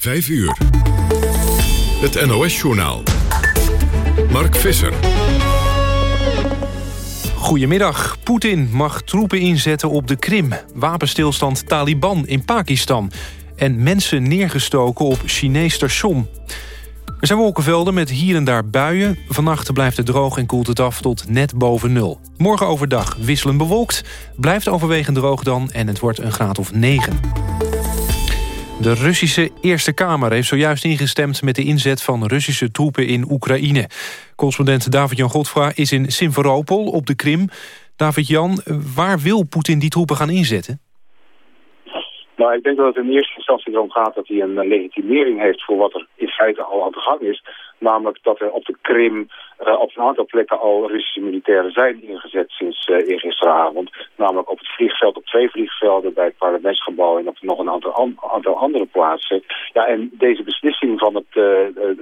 5 uur. Het NOS-journaal. Mark Visser. Goedemiddag. Poetin mag troepen inzetten op de Krim. Wapenstilstand Taliban in Pakistan. En mensen neergestoken op Chinees station. Er zijn wolkenvelden met hier en daar buien. Vannacht blijft het droog en koelt het af tot net boven nul. Morgen overdag wisselen bewolkt. Blijft overwegend droog dan en het wordt een graad of 9. De Russische Eerste Kamer heeft zojuist ingestemd... met de inzet van Russische troepen in Oekraïne. Correspondent David-Jan Godfra is in Simferopol op de Krim. David-Jan, waar wil Poetin die troepen gaan inzetten? Nou, ik denk dat het in eerste instantie erom gaat dat hij een legitimering heeft voor wat er in feite al aan de gang is. Namelijk dat er op de Krim uh, op een aantal plekken al Russische militairen zijn ingezet sinds uh, eergisteravond. Namelijk op het vliegveld, op twee vliegvelden, bij het parlementsgebouw en op nog een aantal, an aantal andere plaatsen. Ja, en deze beslissing van het, uh,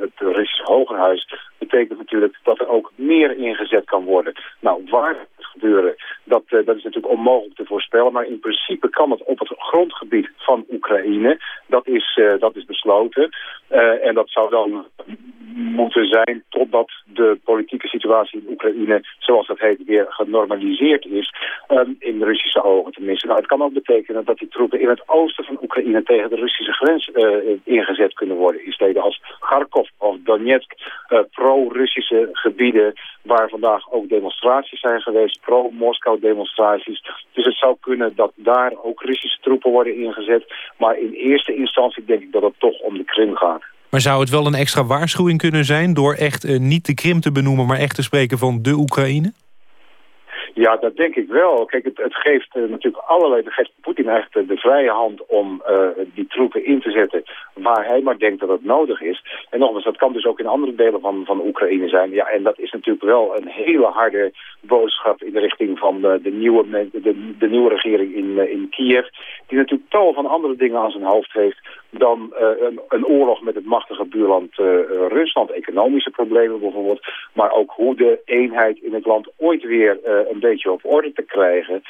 het Russische Hogerhuis betekent natuurlijk dat er ook meer ingezet kan worden. Nou, waar het gebeuren, dat, dat is natuurlijk onmogelijk te voorspellen. Maar in principe kan het op het grondgebied van Oekraïne. Dat is, dat is besloten. en dat zou dan moeten zijn totdat de politieke situatie in Oekraïne, zoals dat heet, weer genormaliseerd is. Um, in de Russische ogen tenminste. Nou, het kan ook betekenen dat die troepen in het oosten van Oekraïne tegen de Russische grens uh, ingezet kunnen worden. In steden als Kharkov of Donetsk, uh, pro-Russische gebieden waar vandaag ook demonstraties zijn geweest, pro-Moskou demonstraties. Dus het zou kunnen dat daar ook Russische troepen worden ingezet. Maar in eerste instantie denk ik dat het toch om de Krim gaat. Maar zou het wel een extra waarschuwing kunnen zijn... door echt uh, niet de Krim te benoemen, maar echt te spreken van de Oekraïne? Ja, dat denk ik wel. Kijk, het, geeft uh, natuurlijk allerlei... Het geeft Poetin eigenlijk de, vrije hand om uh, die troepen in te zetten... waar hij maar denkt dat het nodig is. En nogmaals, dat kan dus ook in andere delen van, van Oekraïne zijn. Ja, en dat is natuurlijk wel een hele harde boodschap... in de richting van de, de nieuwe, de, de, nieuwe regering in, in Kiev... die natuurlijk tal van andere dingen aan zijn hoofd heeft dan uh, een, een, oorlog met het machtige buurland uh, Rusland. Economische problemen bijvoorbeeld. Maar ook hoe de eenheid in het land ooit weer uh, een beetje op orde te krijgen.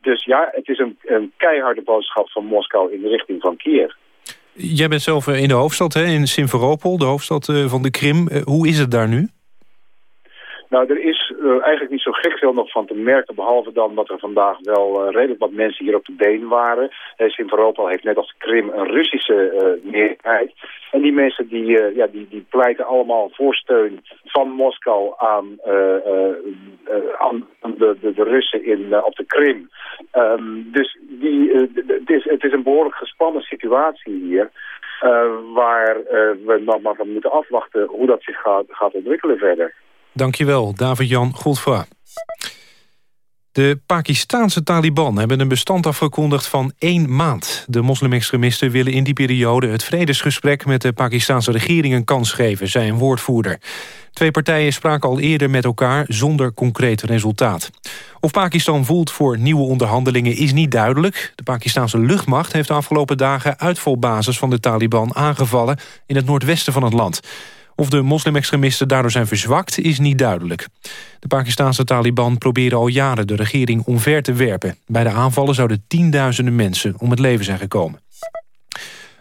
dus ja, het is een, een, keiharde boodschap van Moskou in de richting van Kiev. Jij bent zelf in de hoofdstad, hè, in Simferopol, de hoofdstad van de Krim. hoe is het daar nu? Nou, er is uh, eigenlijk niet zo gek veel nog van te merken... behalve dan dat er vandaag wel uh, redelijk wat mensen hier op de been waren. Uh, heeft net als Krim een Russische meerderheid. En die mensen die, ja, die, die pleiten allemaal voor steun van Moskou aan, aan de, de, Russen in, op de Krim. Um, dus die, het, is, het is een behoorlijk gespannen situatie hier... waar we nog maar van moeten afwachten hoe dat zich gaat, gaat ontwikkelen verder. Dankjewel, David-Jan Godfra. De Pakistaanse Taliban hebben een bestand afgekondigd van één maand. De moslimextremisten willen in die periode het vredesgesprek... met de Pakistanse regering een kans geven, zei een woordvoerder. Twee partijen spraken al eerder met elkaar zonder concreet resultaat. Of Pakistan voelt voor nieuwe onderhandelingen is niet duidelijk. De Pakistanse luchtmacht heeft de afgelopen dagen uitvalbasis van de Taliban aangevallen... in het noordwesten van het land. Of de moslimextremisten daardoor zijn verzwakt is niet duidelijk. De Pakistanse Taliban proberen al jaren de regering omver te werpen. Bij de aanvallen zouden tienduizenden mensen om het leven zijn gekomen.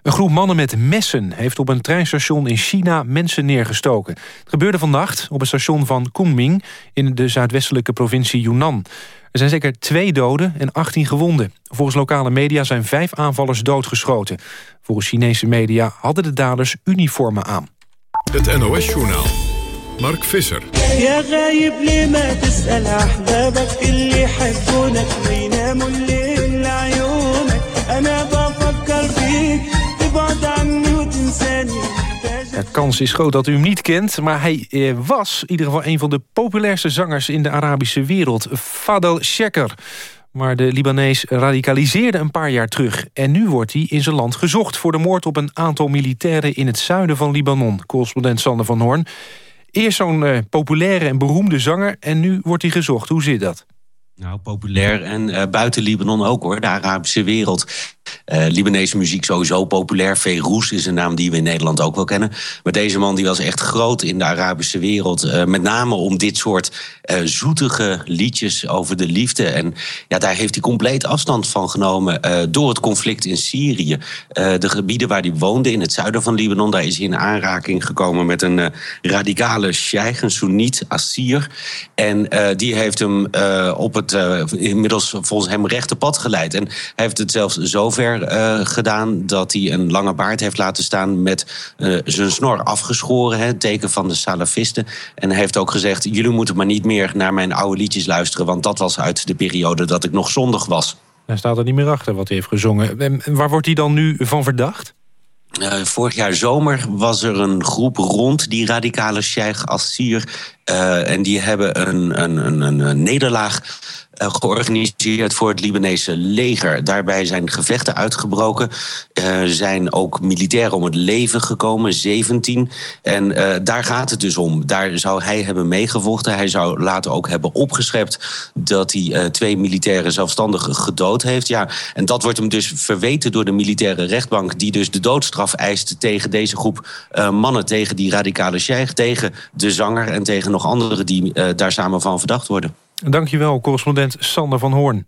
Een groep mannen met messen heeft op een treinstation in China mensen neergestoken. Het gebeurde vannacht op het station van Kunming in de zuidwestelijke provincie Yunnan. Er zijn zeker twee doden en 18 gewonden. Volgens lokale media zijn vijf aanvallers doodgeschoten. Volgens Chinese media hadden de daders uniformen aan. Het NOS-journaal. Mark Visser. De kans is groot dat u hem niet kent, maar hij eh, was in ieder geval een van de populairste zangers in de Arabische wereld. Fadel Sheker. Maar de Libanees radicaliseerde een paar jaar terug. En nu wordt hij in zijn land gezocht... voor de moord op een aantal militairen in het zuiden van Libanon. Correspondent Sander van Hoorn. Eerst zo'n uh, populaire en beroemde zanger... en nu wordt hij gezocht. Hoe zit dat? Nou, populair en uh, buiten Libanon ook hoor. De Arabische wereld uh, Libanese muziek sowieso populair. Ferouz is een naam die we in Nederland ook wel kennen. Maar deze man die was echt groot in de Arabische wereld. Uh, met name om dit soort uh, zoetige liedjes over de liefde. En ja, daar heeft hij compleet afstand van genomen door het conflict in Syrië. de gebieden waar hij woonde in het zuiden van Libanon... daar is hij in aanraking gekomen met een radicale sheikh, een Soeniet, Assir. En die heeft hem op het inmiddels volgens hem rechte pad geleid. En hij heeft het zelfs zover uh, gedaan dat hij een lange baard heeft laten staan met uh, zijn snor afgeschoren, het teken van de salafisten. En hij heeft ook gezegd: jullie moeten maar niet meer naar mijn oude liedjes luisteren, want dat was uit de periode dat ik nog zondig was. Hij staat er niet meer achter wat hij heeft gezongen. En waar wordt hij dan nu van verdacht? Uh, vorig jaar zomer was er een groep rond die radicale sheikh Assir. Uh, en die hebben een, een, een, een nederlaag uh, georganiseerd voor het Libanese leger. Daarbij zijn gevechten uitgebroken. Er zijn ook militairen om het leven gekomen, 17. En uh, daar gaat het dus om. Daar zou hij hebben meegevochten. Hij zou later ook hebben opgeschept dat hij twee militairen zelfstandig gedood heeft. Ja, en dat wordt hem dus verweten door de militaire rechtbank... die dus de doodstraf eist tegen deze groep mannen... tegen die radicale sheikh, tegen de zanger... en tegen nog anderen die daar samen van verdacht worden. Dankjewel, correspondent Sander van Hoorn.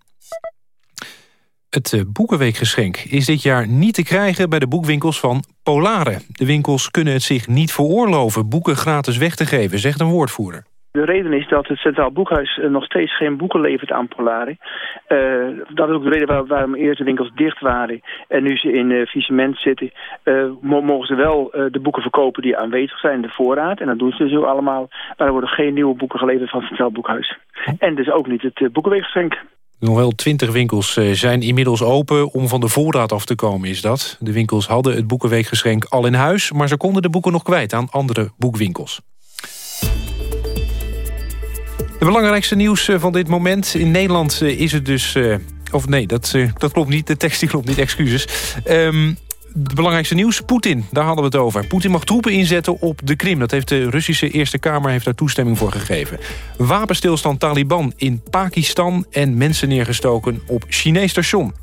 Het eh, Boekenweekgeschenk is dit jaar niet te krijgen bij de boekwinkels van Polare. De winkels kunnen het zich niet veroorloven boeken gratis weg te geven, zegt een woordvoerder. De reden is dat het Centraal Boekhuis eh, nog steeds geen boeken levert aan Polari. Uh, dat is ook de reden waar, waarom eerst de winkels dicht waren en nu ze in uh, zitten. Mogen ze wel de boeken verkopen die aanwezig zijn in de voorraad. En dat doen ze zo dus allemaal. Maar er worden geen nieuwe boeken geleverd van het Centraal Boekhuis. En dus ook niet het Boekenweekgeschenk. Nog wel twintig winkels zijn inmiddels open om van de voorraad af te komen, is dat. De winkels hadden het Boekenweekgeschenk al in huis... maar ze konden de boeken nog kwijt aan andere boekwinkels. Het belangrijkste nieuws eh, van dit moment. In Nederland eh, is het dus... Eh, of nee, dat, dat klopt niet. De tekst die klopt niet, excuses. Um, het belangrijkste nieuws, Poetin, daar hadden we het over. Poetin mag troepen inzetten op de Krim. Dat heeft de Russische Eerste Kamer heeft daar toestemming voor gegeven. Wapenstilstand Taliban in Pakistan... en mensen neergestoken op Chinees station.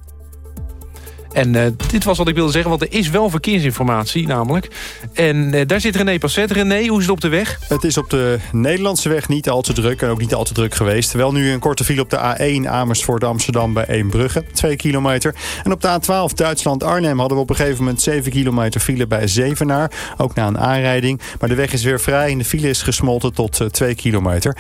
En uh, dit was wat ik wilde zeggen, want er is wel verkeersinformatie namelijk. En uh, daar zit René Passet. René, hoe is het op de weg? Het is op de Nederlandse weg niet al te druk en ook niet al te druk geweest. Wel nu een korte file op de A1 Amersfoort Amsterdam bij Eembrugge, 2 kilometer. En op de A12 Duitsland-Arnhem hadden we op een gegeven moment 7 kilometer file bij Zevenaar. Ook na een aanrijding. Maar de weg is weer vrij en de file is gesmolten tot uh, 2 kilometer.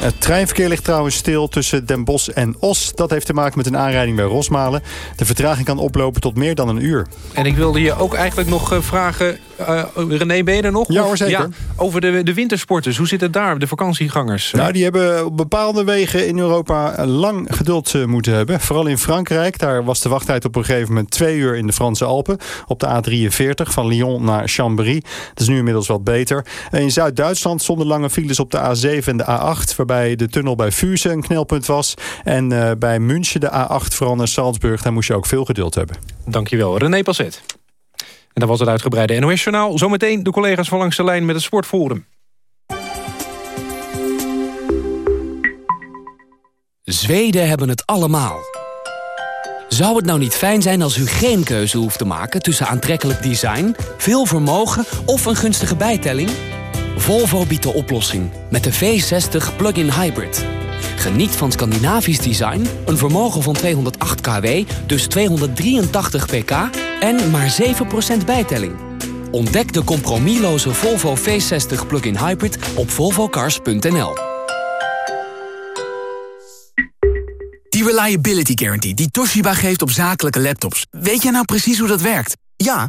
Het treinverkeer ligt trouwens stil tussen Den Bosch en Os. Dat heeft te maken met een aanrijding bij Rosmalen. De vertraging kan oplopen tot meer dan een uur. En ik wilde je ook eigenlijk nog eh, vragen... Uh, René, ben je er nog? Ja hoor, zeker. Ja, over de, de wintersporters, hoe zit het daar, de vakantiegangers? Nou, die hebben op bepaalde wegen in Europa lang geduld uh, moeten hebben. Vooral in Frankrijk, daar was de wachttijd op een gegeven moment twee uur in de Franse Alpen. Op de A43 van Lyon naar Chambéry. Dat is nu inmiddels wat beter. En in Zuid-Duitsland stonden lange files op de A7 en de A8... waarbij de tunnel bij Fuse een knelpunt was. En uh, bij München de A8 vooral naar Salzburg, daar moest je ook veel geduld hebben. Dankjewel, René Passet. En dat was het uitgebreide NOS-journaal. Zometeen de collega's van Langs de Lijn met het Sportforum. Zweden hebben het allemaal. Zou het nou niet fijn zijn als u geen keuze hoeft te maken... tussen aantrekkelijk design, veel vermogen of een gunstige bijtelling? Volvo biedt de oplossing met de V60 Plug-in Hybrid... Geniet van Scandinavisch design, een vermogen van 208 kW, dus 283 pk en maar 7% bijtelling. Ontdek de compromisloze Volvo V60 plug-in hybrid op volvocars.nl. Die Reliability Guarantee die Toshiba geeft op zakelijke laptops. Weet jij nou precies hoe dat werkt? Ja,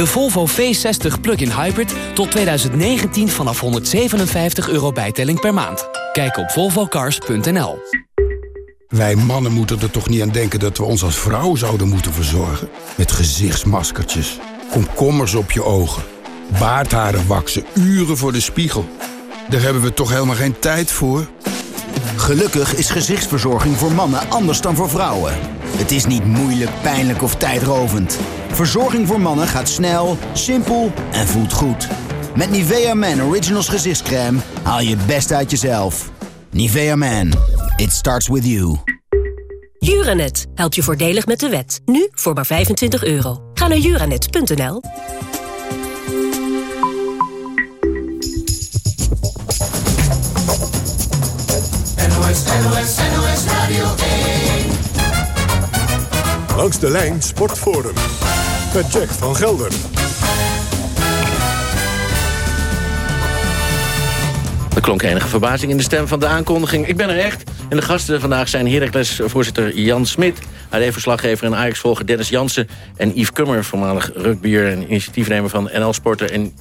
De Volvo V60 Plug-in Hybrid tot 2019 vanaf 157 euro bijtelling per maand. Kijk op volvocars.nl. Wij mannen moeten er toch niet aan denken dat we ons als vrouw zouden moeten verzorgen? Met gezichtsmaskertjes, komkommers op je ogen, baardharen waksen, uren voor de spiegel. Daar hebben we toch helemaal geen tijd voor? Gelukkig is gezichtsverzorging voor mannen anders dan voor vrouwen. Het is niet moeilijk, pijnlijk of tijdrovend. Verzorging voor mannen gaat snel, simpel en voelt goed. Met Nivea Man Originals gezichtscrème haal je het best uit jezelf. Nivea Man, it starts with you. Juranet helpt je voordelig met de wet. Nu voor maar 25 euro. Ga naar juranet.nl. NOS, NOS, NOS Radio 1. Langs de lijn Sportforum. Met Jack van Gelder. Er klonk enige verbazing in de stem van de aankondiging. Ik ben er echt. En de gasten vandaag zijn Heracles-voorzitter Jan Smit... AD-verslaggever en Ajax-volger Dennis Jansen... en Yves Kummer, voormalig rugbier en initiatiefnemer van NL Sporter... en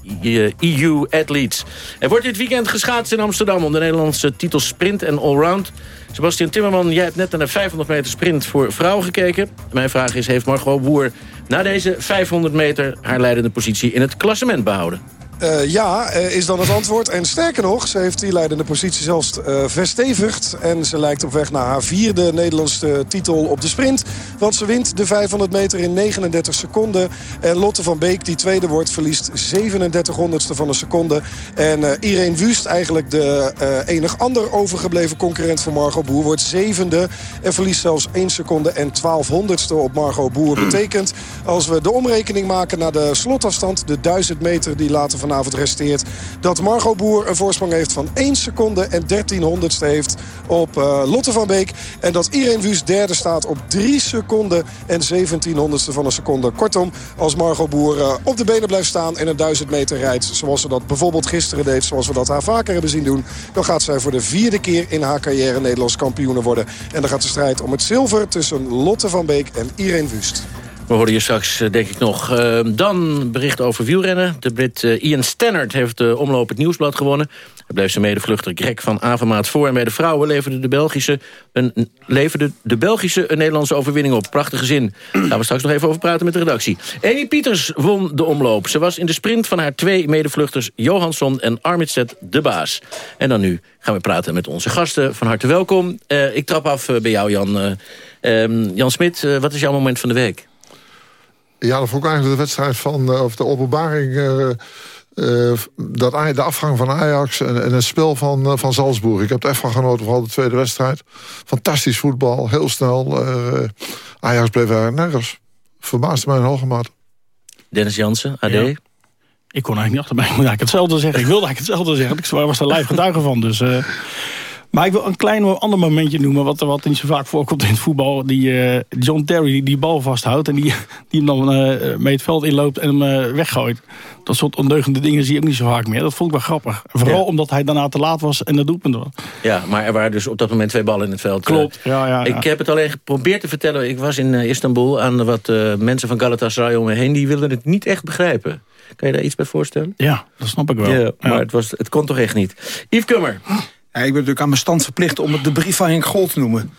EU Athletes. Er wordt dit weekend geschaatst in Amsterdam... om de Nederlandse titels sprint en allround. Sebastian Timmerman, jij hebt net naar de 500 meter sprint voor vrouwen gekeken. Mijn vraag is, heeft Margot Boer na deze 500 meter... haar leidende positie in het klassement behouden? Uh, ja, uh, is dan het antwoord. En sterker nog, ze heeft die leidende positie zelfs uh, verstevigd. En ze lijkt op weg naar haar vierde Nederlandse titel op de sprint. Want ze wint de 500 meter in 39 seconden. En Lotte van Beek, die tweede wordt, verliest 37 honderdste van een seconde. En Irene Wust, eigenlijk de enig ander overgebleven concurrent van Margot Boer... wordt zevende en verliest zelfs 1 seconde en 12 honderdste op Margot Boer. Betekent, als we de omrekening maken naar de slotafstand... de 1000 meter die later van vanavond resteert... dat Margot Boer een voorsprong heeft van 1 seconde en 13 honderdste heeft op uh, Lotte van Beek. En dat Irene Wust derde staat op 3 seconden en 17 honderdste van een seconde. Kortom, als Margot Boer uh, op de benen blijft staan en een 1000 meter rijdt... zoals ze dat bijvoorbeeld gisteren deed, zoals we dat haar vaker hebben zien doen... dan gaat zij voor de vierde keer in haar carrière Nederlands kampioene worden. En dan gaat de strijd om het zilver tussen Lotte van Beek en Irene Wust. We horen je straks, denk ik nog. Uh, dan bericht over wielrennen. De Brit uh, Ian Stannard heeft de omloop het Nieuwsblad gewonnen. Hij bleef zijn medevluchter Greg van Avermaat voor. En bij de vrouwen leverde de Belgische een, leverde de Belgische Nederlandse overwinning op. Prachtige zin. Daar we straks nog even over praten met de redactie. Amy Pieters won de omloop. Ze was in de sprint van haar twee medevluchters Johansson en Armitstedt de baas. En dan nu gaan we praten met onze gasten. Van harte welkom. Uh, ik trap af bij jou, Jan. Ehm, Jan Smit, wat is jouw moment van de week? Ja, dat vond ik eigenlijk de wedstrijd van, uh, of de openbaring... Uh, uh, dat, de afgang van Ajax en, en het spel van, van Salzburg. Ik heb er echt van genoten, vooral de tweede wedstrijd. Fantastisch voetbal, heel snel. Ajax bleef er nergens. Verbaasde mij in hoge mate. Dennis Jansen, AD. Ja. Ik kon eigenlijk niet achterbij. Ik moet eigenlijk hetzelfde zeggen. Ik wilde eigenlijk hetzelfde zeggen. Ik was er live getuige van. Dus... Maar ik wil een klein ander momentje noemen... wat, wat niet zo vaak voorkomt in het voetbal. Die uh, John Terry die die bal vasthoudt... en die, die hem dan uh, mee het veld inloopt en hem uh, weggooit. Dat soort ondeugende dingen zie je ook niet zo vaak meer. Dat vond ik wel grappig. Vooral ja. omdat hij daarna te laat was en dat doelpunt was. Ja, maar er waren dus op dat moment twee ballen in het veld. Klopt, ja, ja, Ik heb het alleen geprobeerd te vertellen. Ik was in Istanbul aan wat mensen van Galatasaray om me heen. Die wilden het niet echt begrijpen. Kan je daar iets bij voorstellen? Ja, dat snap ik wel. Ja, maar Het, was, het kon toch echt niet. Yves Kummer. Ja, ik ben natuurlijk aan mijn stand verplicht om het de brief van Henk Gol te noemen.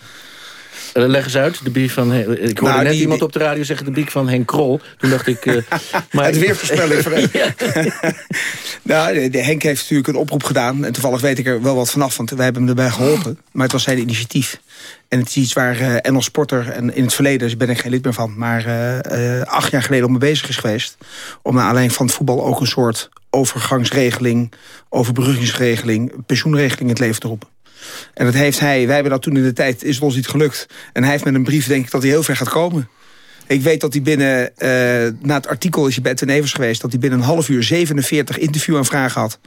Uh, leg eens uit, de brief van... Ik hoorde nou, net die, iemand op de radio zeggen de brief van Henk Krol. Toen dacht ik... Uh, maar... Het weervoorspelling van Henk. nou, de, Henk heeft natuurlijk een oproep gedaan. En toevallig weet ik er wel wat vanaf, want wij hebben hem erbij geholpen. Maar het was zijn initiatief. En het is iets waar uh, NL Sporter, en in het verleden dus ben ik geen lid meer van... maar uh, acht jaar geleden om mee bezig is geweest... om naar alleen van het voetbal ook een soort overgangsregeling... overbruggingsregeling, pensioenregeling in het leven te roepen. En dat heeft hij, wij hebben dat toen in de tijd, is het ons niet gelukt. En hij heeft met een brief, denk ik, dat hij heel ver gaat komen. Ik weet dat hij binnen, uh, na het artikel is hij bij Tenevers geweest... dat hij binnen een half uur 47 interviewaanvragen had.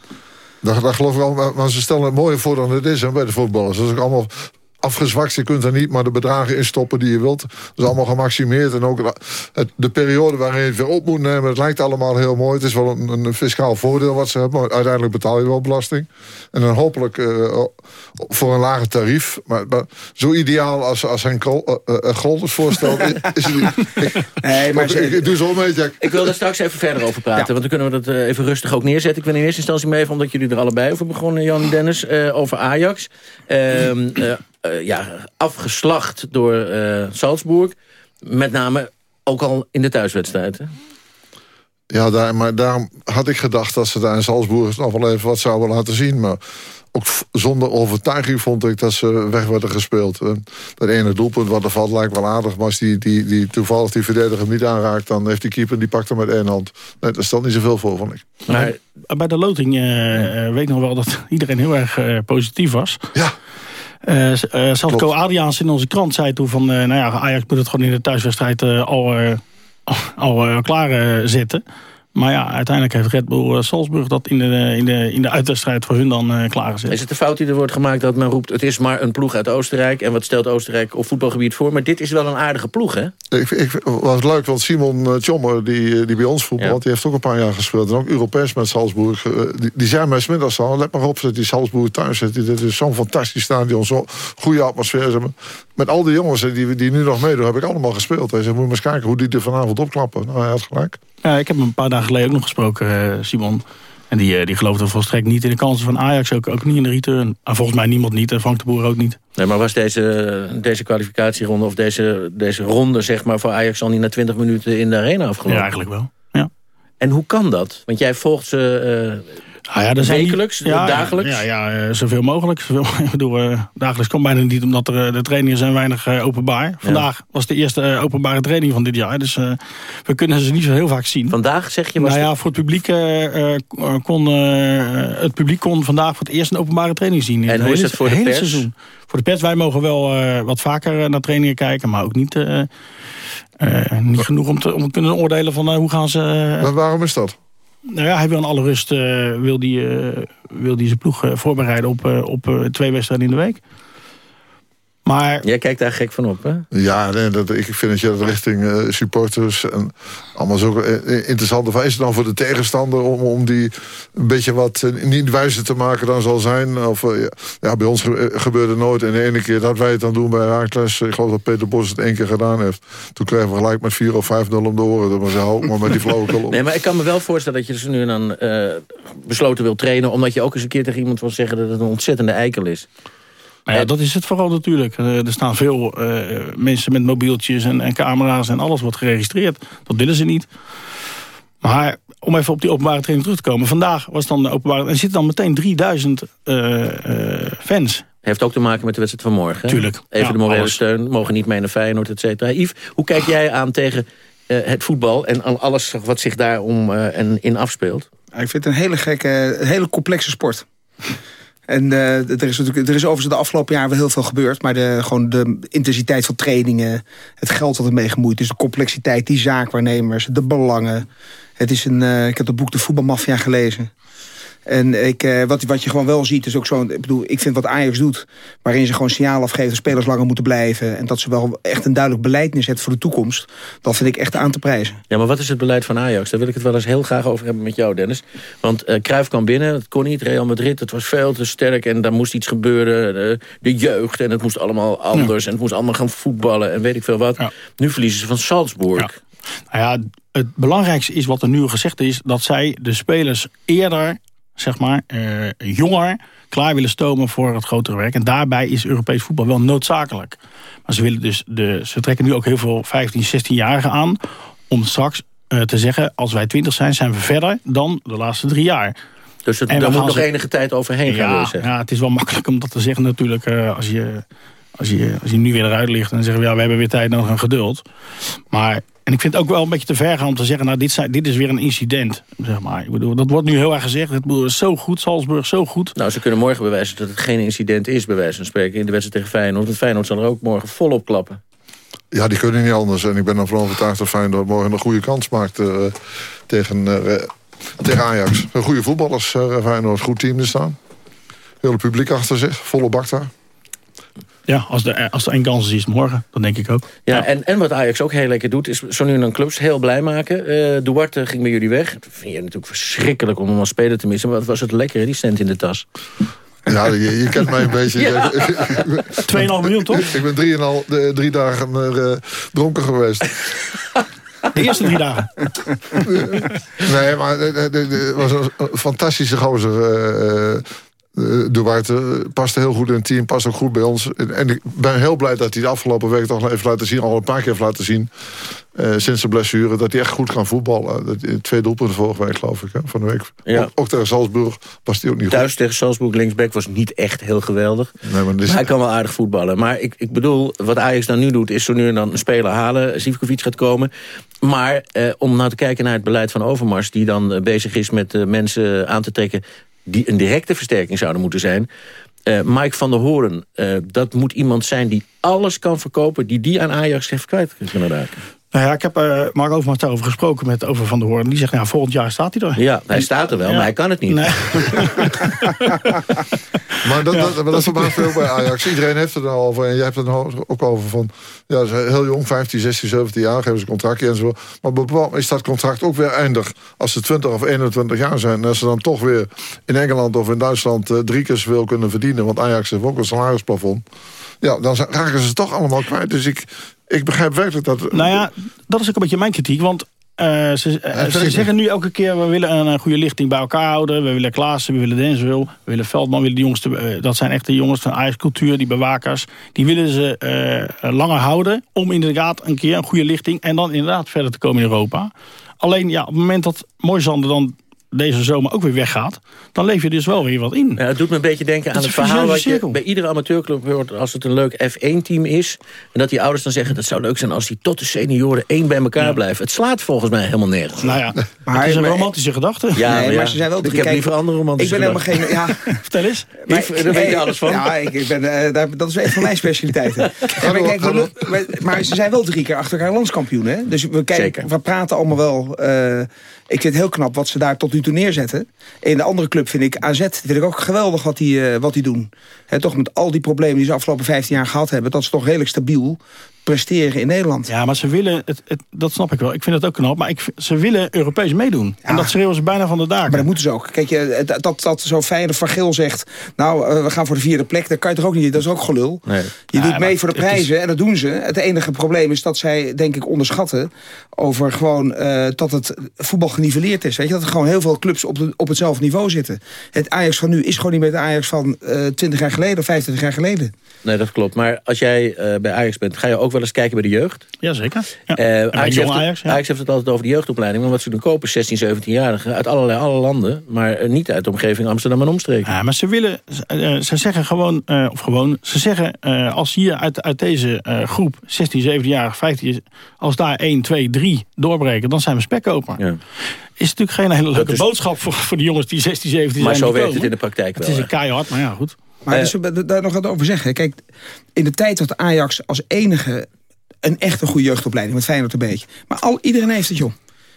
Dat, geloof ik wel, maar ze stellen het mooier voor dan het is bij de voetballers. Dat is ook allemaal afgezwakt. Je kunt er niet maar de bedragen in stoppen die je wilt. Dat is allemaal gemaximeerd. En ook de periode waarin je het weer op moet nemen... het lijkt allemaal heel mooi. Het is wel een, een fiscaal voordeel wat ze hebben. Maar uiteindelijk betaal je wel belasting. En dan hopelijk uh, voor een lager tarief. Maar, maar, zo ideaal als, als Henk Grol, uh, uh, voorstelt... is het niet. nee, maar ik, ik, doe zo mee, Jack. Ik wil daar straks even verder over praten. Ja. Want dan kunnen we dat even rustig ook neerzetten. Ik ben in eerste instantie mee... omdat jullie er allebei over begonnen, Jan en Dennis... over Ajax. Ehm, eh, ja, afgeslacht door eh, Salzburg. Met name ook al in de thuiswedstrijd. Hè? Ja, daar, maar daarom had ik gedacht dat ze daar in Salzburg nog wel even wat zouden laten zien. Maar ook zonder overtuiging vond ik dat ze weg werden gespeeld. En dat ene doelpunt wat er valt lijkt wel aardig. Maar als die, die, die toevallig die verdediger niet aanraakt... dan heeft die keeper die pakt hem met één hand. Nee, daar stelt niet zoveel voor, vond ik. Maar bij de loting uh, weet nog wel dat iedereen heel erg uh, positief was. Ja. Uh, uh, zelfs Co Adriaans in onze krant zei toen van... Uh, nou ja, Ajax moet het gewoon in de thuiswedstrijd al, al klaar zetten. Maar ja, uiteindelijk heeft Red Bull Salzburg dat in de, in de, in de uitwedstrijd voor hun dan uh, klaargezet. Is het de fout die er wordt gemaakt dat men roept... het is maar een ploeg uit Oostenrijk en wat stelt Oostenrijk op voetbalgebied voor? Maar dit is wel een aardige ploeg, hè? Ik, ik was leuk, want Simon Tjommer, die, die bij ons voetbalt... Ja. die heeft ook een paar jaar gespeeld. En ook Europees met Salzburg. Die, die zei mij smiddags al, let maar op dat die Salzburg thuis zit. Dit is zo'n fantastisch stadion, zo'n goede atmosfeer. Met al die jongens die, die nu nog meedoen, heb ik allemaal gespeeld. Hij zei, moet je maar eens kijken hoe die er vanavond opklappen. Nou, hij had gelijk. Ja, ik heb hem een paar dagen geleden ook nog gesproken, Simon. En die, die geloofde volstrekt niet in de kansen van Ajax. Ook, ook niet in de return. En volgens mij niemand niet. En Frank de Boer ook niet. Nee, maar was deze, deze kwalificatieronde... of deze, deze ronde zeg maar, voor Ajax al niet na 20 minuten in de arena afgelopen? Ja, eigenlijk wel. Ja. En hoe kan dat? Want jij volgt ze... Uh... Nou ja, Wekelijks, ja, dagelijks? Ja, ja, uh, zoveel mogelijk. Zoveel, ik bedoel, uh, dagelijks kan bijna niet, omdat er, de trainingen zijn weinig uh, openbaar. Vandaag ja. was de eerste openbare training van dit jaar. Dus we kunnen ze niet zo heel vaak zien. Vandaag zeg je? Was nou ja, voor het publiek, kon, het publiek kon vandaag voor het eerst een openbare training zien. En hoe is het voor de pers? Seizoen. Voor de pers, wij mogen wel wat vaker naar trainingen kijken, maar ook niet, niet genoeg om te, om te kunnen oordelen van hoe gaan ze... maar waarom is dat? Nou ja, hij wil in alle rust uh, wil die, uh, wil die zijn ploeg uh, voorbereiden op, op twee wedstrijden in de week. Maar... Jij kijkt daar gek van op, hè? Ja, nee, dat, ik vind dat je dat richting uh, supporters... en allemaal zo interessant. Of is het dan voor de tegenstander om, om die een beetje wat niet wijzer te maken dan zal zijn? Of, uh, ja, bij ons ge gebeurde nooit. En de ene keer dat wij het dan doen bij Raakles... ik geloof dat Peter Bos het één keer gedaan heeft. Toen kregen we gelijk met 4 of 5-0 om de oren. Dat was ook maar met die flauwekul op. Nee, maar ik kan me wel voorstellen dat je dus nu en dan uh, besloten wil trainen... omdat je ook eens een keer tegen iemand wil zeggen dat het een ontzettende eikel is. Ja, dat is het vooral natuurlijk. Er staan veel uh, mensen met mobieltjes en, en, camera's en alles wordt geregistreerd. Dat willen ze niet. Maar om even op die openbare training terug te komen. Vandaag was dan de openbare... Er zitten dan meteen 3000 uh, fans. Heeft ook te maken met de wedstrijd van morgen. Tuurlijk. Even ja, de morele alles. steun. Mogen niet mee naar Feyenoord, et cetera. Yves, hoe kijk jij aan tegen het voetbal... en alles wat zich daarom en in afspeelt? Ik vind het een hele gekke, een hele complexe sport. En uh, er, is natuurlijk, er is overigens de afgelopen jaren wel heel veel gebeurd. Maar de, gewoon de intensiteit van trainingen, het geld dat ermee gemoeid is... de complexiteit, die zaakwaarnemers, de belangen. Het is een, uh, ik heb het boek De Voetbalmafia gelezen. En ik, uh, wat, wat je gewoon wel ziet is ook zo'n... Ik bedoel, ik vind wat Ajax doet... waarin ze gewoon signaal afgeven dat spelers langer moeten blijven... en dat ze wel echt een duidelijk beleid neerzetten voor de toekomst... dat vind ik echt aan te prijzen. Ja, maar wat is het beleid van Ajax? Daar wil ik het wel eens heel graag over hebben met jou, Dennis. Want uh, Cruijff kwam binnen, het kon niet. Real Madrid, het was veel te sterk en daar moest iets gebeuren. De, de jeugd en het moest allemaal anders... Ja. en het moest allemaal gaan voetballen en weet ik veel wat. Ja. Nu verliezen ze van Salzburg. Ja. Nou ja, het belangrijkste is wat er nu gezegd is... dat zij de spelers eerder zeg maar, uh, jonger klaar willen stomen voor het grotere werk. En daarbij is Europees voetbal wel noodzakelijk. Maar ze, willen dus de, ze trekken nu ook heel veel 15, 16-jarigen aan... om straks uh, te zeggen, als wij 20 zijn, zijn we verder dan de laatste drie jaar. Dus het, daar moet nog ze... enige tijd overheen gaan, ja, ja, het is wel makkelijk om dat te zeggen natuurlijk... Uh, als, je, als, je, als je nu weer eruit ligt en dan zeggen we... ja, we hebben weer tijd nodig en geduld. Maar en ik vind het ook wel een beetje te ver gaan om te zeggen... nou, dit, zijn, dit is weer een incident, zeg maar. Ik bedoel, dat wordt nu heel erg gezegd. Het is zo goed, Salzburg, zo goed. Nou, ze kunnen morgen bewijzen dat het geen incident is... bij wijze van spreken, in de wedstrijd tegen Feyenoord. Want Feyenoord zal er ook morgen volop klappen. Ja, die kunnen niet anders. En ik ben ervan overtuigd dat Feyenoord morgen een goede kans maakt... Uh, tegen, uh, tegen Ajax. Een goede voetballers, uh, Feyenoord. Goed team er staan. Heel het publiek achter zich, volle bak daar. Ja, als, de, als er één kans is, is morgen. Dan denk ik ook. Ja, ja, En, en wat Ajax ook heel lekker doet... is zo nu en dan clubs heel blij maken. Uh, Duarte ging bij jullie weg. Dat vind je natuurlijk verschrikkelijk om hem als speler te missen. Maar wat was het lekker, die cent in de tas. Ja, je, je kent mij een beetje. Ja. 2,5 miljoen, toch? Ik ben drie, en al, de, drie dagen uh, dronken geweest. De eerste drie dagen. nee, maar het was een fantastische gozer. Uh, Uh, Duarte past heel goed in het team, past ook goed bij ons. En ik ben heel blij dat hij de afgelopen week toch nog even laten zien... al een paar keer heeft laten zien, uh, sinds de blessure... dat hij echt goed kan voetballen. Dat, twee doelpunten vorige week, geloof ik, hè, van de week. Ja. Ook, ook, tegen Salzburg was hij ook niet Thuis goed. tegen Salzburg, linksback, was niet echt heel geweldig. Nee, maar, maar hij kan wel aardig voetballen. Maar ik, ik bedoel, wat Ajax dan nu doet... is zo nu en dan een speler halen. Zivkovic gaat komen. Maar eh, om nou te kijken naar het beleid van Overmars... die dan bezig is met mensen aan te trekken die een directe versterking zouden moeten zijn. Uh, Mike van der Hoorn, uh, dat moet iemand zijn die alles kan verkopen... die die aan Ajax heeft kwijt kunnen raken. Nou ja, ik heb uh, Mark Overmars daarover gesproken met Over van der Hoorn. Die zegt, nou, volgend jaar staat hij er. Ja, hij staat er wel, ja. maar hij kan het niet. Nee. maar dat, dat, dat verbaast veel bij Ajax. Iedereen heeft het er al over. En jij hebt het er ook over van... Ja, ze heel jong, 15, 16, 17 jaar, geven ze een contractje en zo. Maar bepaald is dat contract ook weer eindig. Als ze 20 of 21 jaar zijn. En als ze dan toch weer in Engeland of in Duitsland... Uh, drie keer zoveel kunnen verdienen. Want Ajax heeft ook een salarisplafond. Ja, dan raken ze toch allemaal kwijt. Dus ik, ik begrijp werkelijk dat... Nou ja, dat is ook een beetje mijn kritiek. Want uh, ze, uh, ze zeggen nu elke keer... we willen een, een, goede lichting bij elkaar houden. We willen Klaassen, we willen Denswil, we willen Veldman. We willen de jongste, uh, dat zijn echt de jongens van Ajax-cultuur, die bewakers. Die willen ze langer houden... om inderdaad een keer een goede lichting... en dan inderdaad verder te komen in Europa. Alleen ja, op het moment dat Moisander dan deze zomer ook weer weggaat... dan leef je dus wel weer wat in. Ja, het doet me een beetje denken aan het verhaal... wat je bij iedere amateurclub hoort als het een leuk F1-team is... en dat die ouders dan zeggen... dat zou leuk zijn als die tot de senioren één bij elkaar ja. blijven. Het slaat volgens mij helemaal nergens. Nou ja, maar het is een romantische gedachte. Ja, nee, maar, maar ze zijn wel ik heb liever andere romantische Ik ben helemaal geen... Ja, Vertel eens. Maar, daar weet je alles van. Ja, ik, ik ben, uh, daar, dat is een van mijn specialiteiten. maar, kijk, we, maar ze zijn wel drie keer achter elkaar landskampioen. Hè? Dus we, kijken, we praten allemaal wel... Uh, ik vind het heel knap wat ze daar tot nu toe neerzetten. In de andere club vind ik AZ vind ik ook geweldig wat die, uh, wat die doen. Toch met al die problemen die ze afgelopen 15 jaar gehad hebben... dat ze toch redelijk stabiel presteren in Nederland. Ja, maar ze willen, het, het, dat snap ik wel. Ik vind het ook knap, maar ik, ze willen Europees meedoen. Ja. En dat schreeuwen ze bijna van de daken. Maar dat moeten ze ook. Kijk, je, dat, dat, dat zo fijn van Geel zegt... nou, uh, we gaan voor de vierde plek, dat kan je toch ook niet... dat is ook gelul. Nee. Je ja, doet mee voor de prijzen is... en dat doen ze. Het enige probleem is dat zij, denk ik, onderschatten... over gewoon uh, dat het voetbal geniveleerd is. Weet je, dat er gewoon heel veel clubs op, de, op hetzelfde niveau zitten. Het Ajax van nu is gewoon niet meer de Ajax van uh, 20 jaar geleden... of 25 jaar geleden. Nee, dat klopt. Maar als jij uh, bij Ajax bent, ga je ook wel eens kijken bij de jeugd? Jazeker. Ja. Uh, Ajax, heeft Ajax, ja. Ajax heeft het altijd over de jeugdopleiding. Maar wat ze doen kopen, 16, 17-jarigen uit allerlei alle landen. Maar uh, niet uit de omgeving Amsterdam en omstreken. Ja, maar ze willen, ze zeggen gewoon, of gewoon, ze zeggen als hier uit, uit deze groep 16, 17 jarige 15, als daar 1, 2, 3 doorbreken, dan zijn we spekkoper. Ja. Is natuurlijk geen hele leuke is... boodschap voor, voor de jongens die 16, 17 maar zijn. Maar zo werkt het in de praktijk wel. Het is een keihard, maar ja, goed. Maar dus, daar nog wat over zeggen. Kijk, in de tijd dat Ajax als enige een echt een goede jeugdopleiding met Feyenoord een beetje. Maar al, iedereen heeft het, joh.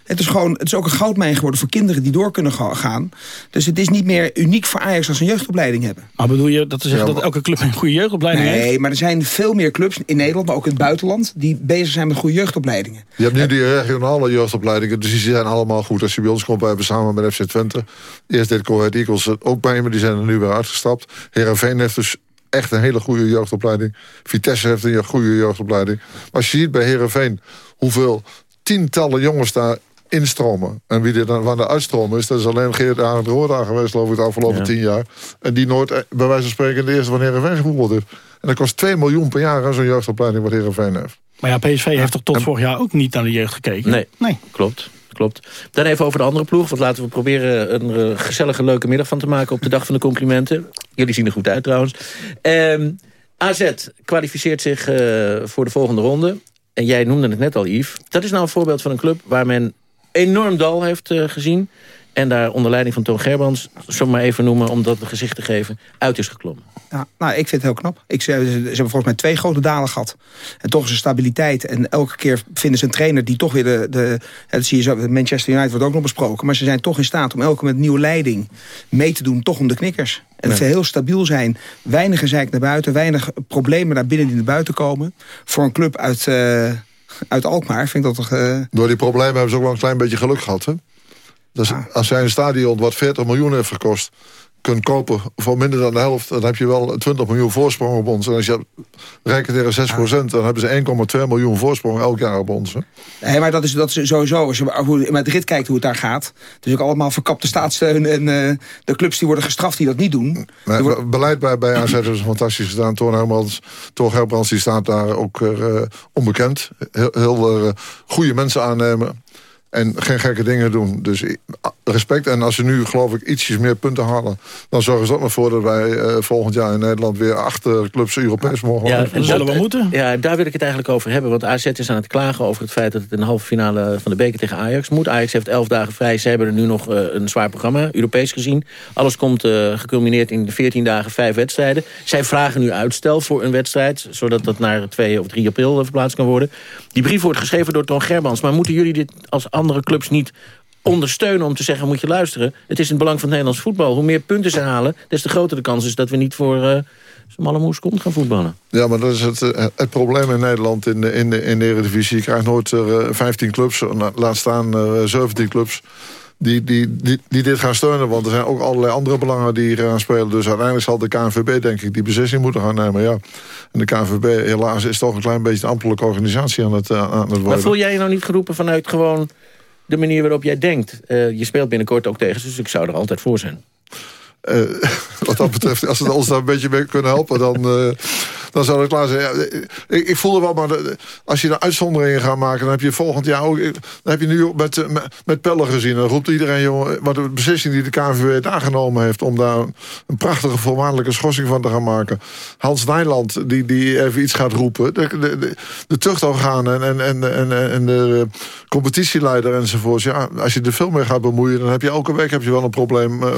Het is, gewoon, het is ook een goudmijn geworden voor kinderen die door kunnen gaan. Dus het is niet meer uniek voor Ajax als ze een jeugdopleiding hebben. Maar bedoel je dat te zeggen ja, dat elke club een goede jeugdopleiding nee, heeft? Nee, maar er zijn veel meer clubs in Nederland, maar ook in het buitenland... die bezig zijn met goede jeugdopleidingen. Je hebt nu die regionale jeugdopleidingen, dus die zijn allemaal goed. Als je bij ons komt, we hebben samen met FC Twente... eerst deed Coët Eagles ook bij me, die zijn er nu weer uitgestapt. Heerenveen heeft dus echt een hele goede jeugdopleiding. Vitesse heeft een goede jeugdopleiding. Maar als je ziet bij Heerenveen hoeveel tientallen jongens daar instromen. En wie er dan van de uitstromen is, dat is alleen Geert Arend Roorda geweest, geloof ik, de afgelopen ja. tien jaar. En die nooit, bij wijze van spreken, de eerste van Heerenveen gevoetbald heeft. En dat kost 2 miljoen per jaar aan zo'n jeugdopleiding wat Heerenveen heeft. Maar ja, PSV heeft toch tot en, vorig jaar ook niet naar de jeugd gekeken? Nee, nee. klopt. Klopt. Dan even over de andere ploeg. Want laten we proberen een uh, gezellige, leuke middag van te maken... op de dag van de complimenten. Jullie zien er goed uit trouwens. Um, AZ kwalificeert zich uh, voor de volgende ronde. En jij noemde het net al, Yves. Dat is nou een voorbeeld van een club waar men enorm dal heeft uh, gezien. En daar onder leiding van Toon Gerbrands, zomaar even noemen om dat een gezicht te geven, uit is geklommen. Ja, nou, ik vind het heel knap. Ik, ze, ze, hebben volgens mij twee grote dalen gehad. En toch is er stabiliteit. En elke keer vinden ze een trainer die toch weer de... de dat zie je zo, Manchester United wordt ook nog besproken. Maar ze zijn toch in staat om elke met nieuwe leiding mee te doen. Toch om de knikkers. En dat ze heel stabiel zijn. Weinig gezeik naar buiten. Weinig problemen naar binnen die naar buiten komen. Voor een club uit, uh, uit Alkmaar vind ik dat toch... Uh... Door die problemen hebben ze ook wel een klein beetje geluk gehad, hè? Dus als zij een stadion wat 40 miljoen heeft gekost kunt kopen voor minder dan de helft... dan heb je wel 20 miljoen voorsprong op ons. En als je rekent tegen 6 procent... dan hebben ze 1,2 miljoen voorsprong elk jaar op ons. Hè. Nee, maar dat is, dat is sowieso, als je in Madrid kijkt hoe het daar gaat... het is ook allemaal verkapte staatssteun... en uh, de clubs die worden gestraft die dat niet doen. Nee, wordt... Beleid bij, bij AZ is fantastisch gedaan. Toon Herbrands, Toon Herbrands die staat daar ook uh, onbekend. Heel, heel uh, goede mensen aannemen. En geen gekke dingen doen. Dus respect. En als ze nu, geloof ik, ietsjes meer punten halen... dan zorgen ze ook nog voor dat wij uh, volgend jaar in Nederland... weer achter clubs Europees mogen ja, en zullen we moeten. Ja, daar wil ik het eigenlijk over hebben. Want AZ is aan het klagen over het feit dat het in de halve finale... van de beker tegen Ajax moet. Ajax heeft elf dagen vrij. Ze hebben er nu nog uh, een zwaar programma, Europees gezien. Alles komt uh, geculmineerd in 14 dagen, vijf wedstrijden. Zij vragen nu uitstel voor een wedstrijd... zodat dat naar 2 of 3 april verplaatst kan worden. Die brief wordt geschreven door Ton Gerbans. Maar moeten jullie dit als andere clubs niet ondersteunen om te zeggen, moet je luisteren. Het is in het belang van het Nederlands voetbal. Hoe meer punten ze halen, des te groter de kans is dat we niet voor uh, moes komt gaan voetballen. Ja, maar dat is het, het probleem in Nederland in de, in de, in de Eredivisie. Je krijgt nooit uh, 15 clubs, laat staan uh, 17 clubs. Die, die, die, die dit gaan steunen. Want er zijn ook allerlei andere belangen die hier gaan spelen. Dus uiteindelijk zal de KNVB denk ik die beslissing moeten gaan nemen. Ja. En de KNVB helaas is toch een klein beetje een ambtelijke organisatie aan het, aan het worden. Maar voel jij je nou niet geroepen vanuit gewoon de manier waarop jij denkt. Uh, je speelt binnenkort ook tegen, dus ik zou er altijd voor zijn. Uh, wat dat betreft, als ze ons daar een beetje mee kunnen helpen... dan, uh, dan zou het klaar zijn. Ja, ik, ik voelde wel, maar als je er uitzonderingen gaat maken... dan heb je volgend jaar ook... dan heb je nu met, met, pellen gezien. Dan roept iedereen, jongen... maar de beslissing die de het aangenomen heeft... om daar een prachtige voorwaardelijke schorsing van te gaan maken. Hans Nijland, die, die even iets gaat roepen. De, de, de, de tuchtorganen en, en, en, en de competitieleider enzovoorts. Ja, als je er veel mee gaat bemoeien... dan heb je elke week heb je wel een probleem... Uh,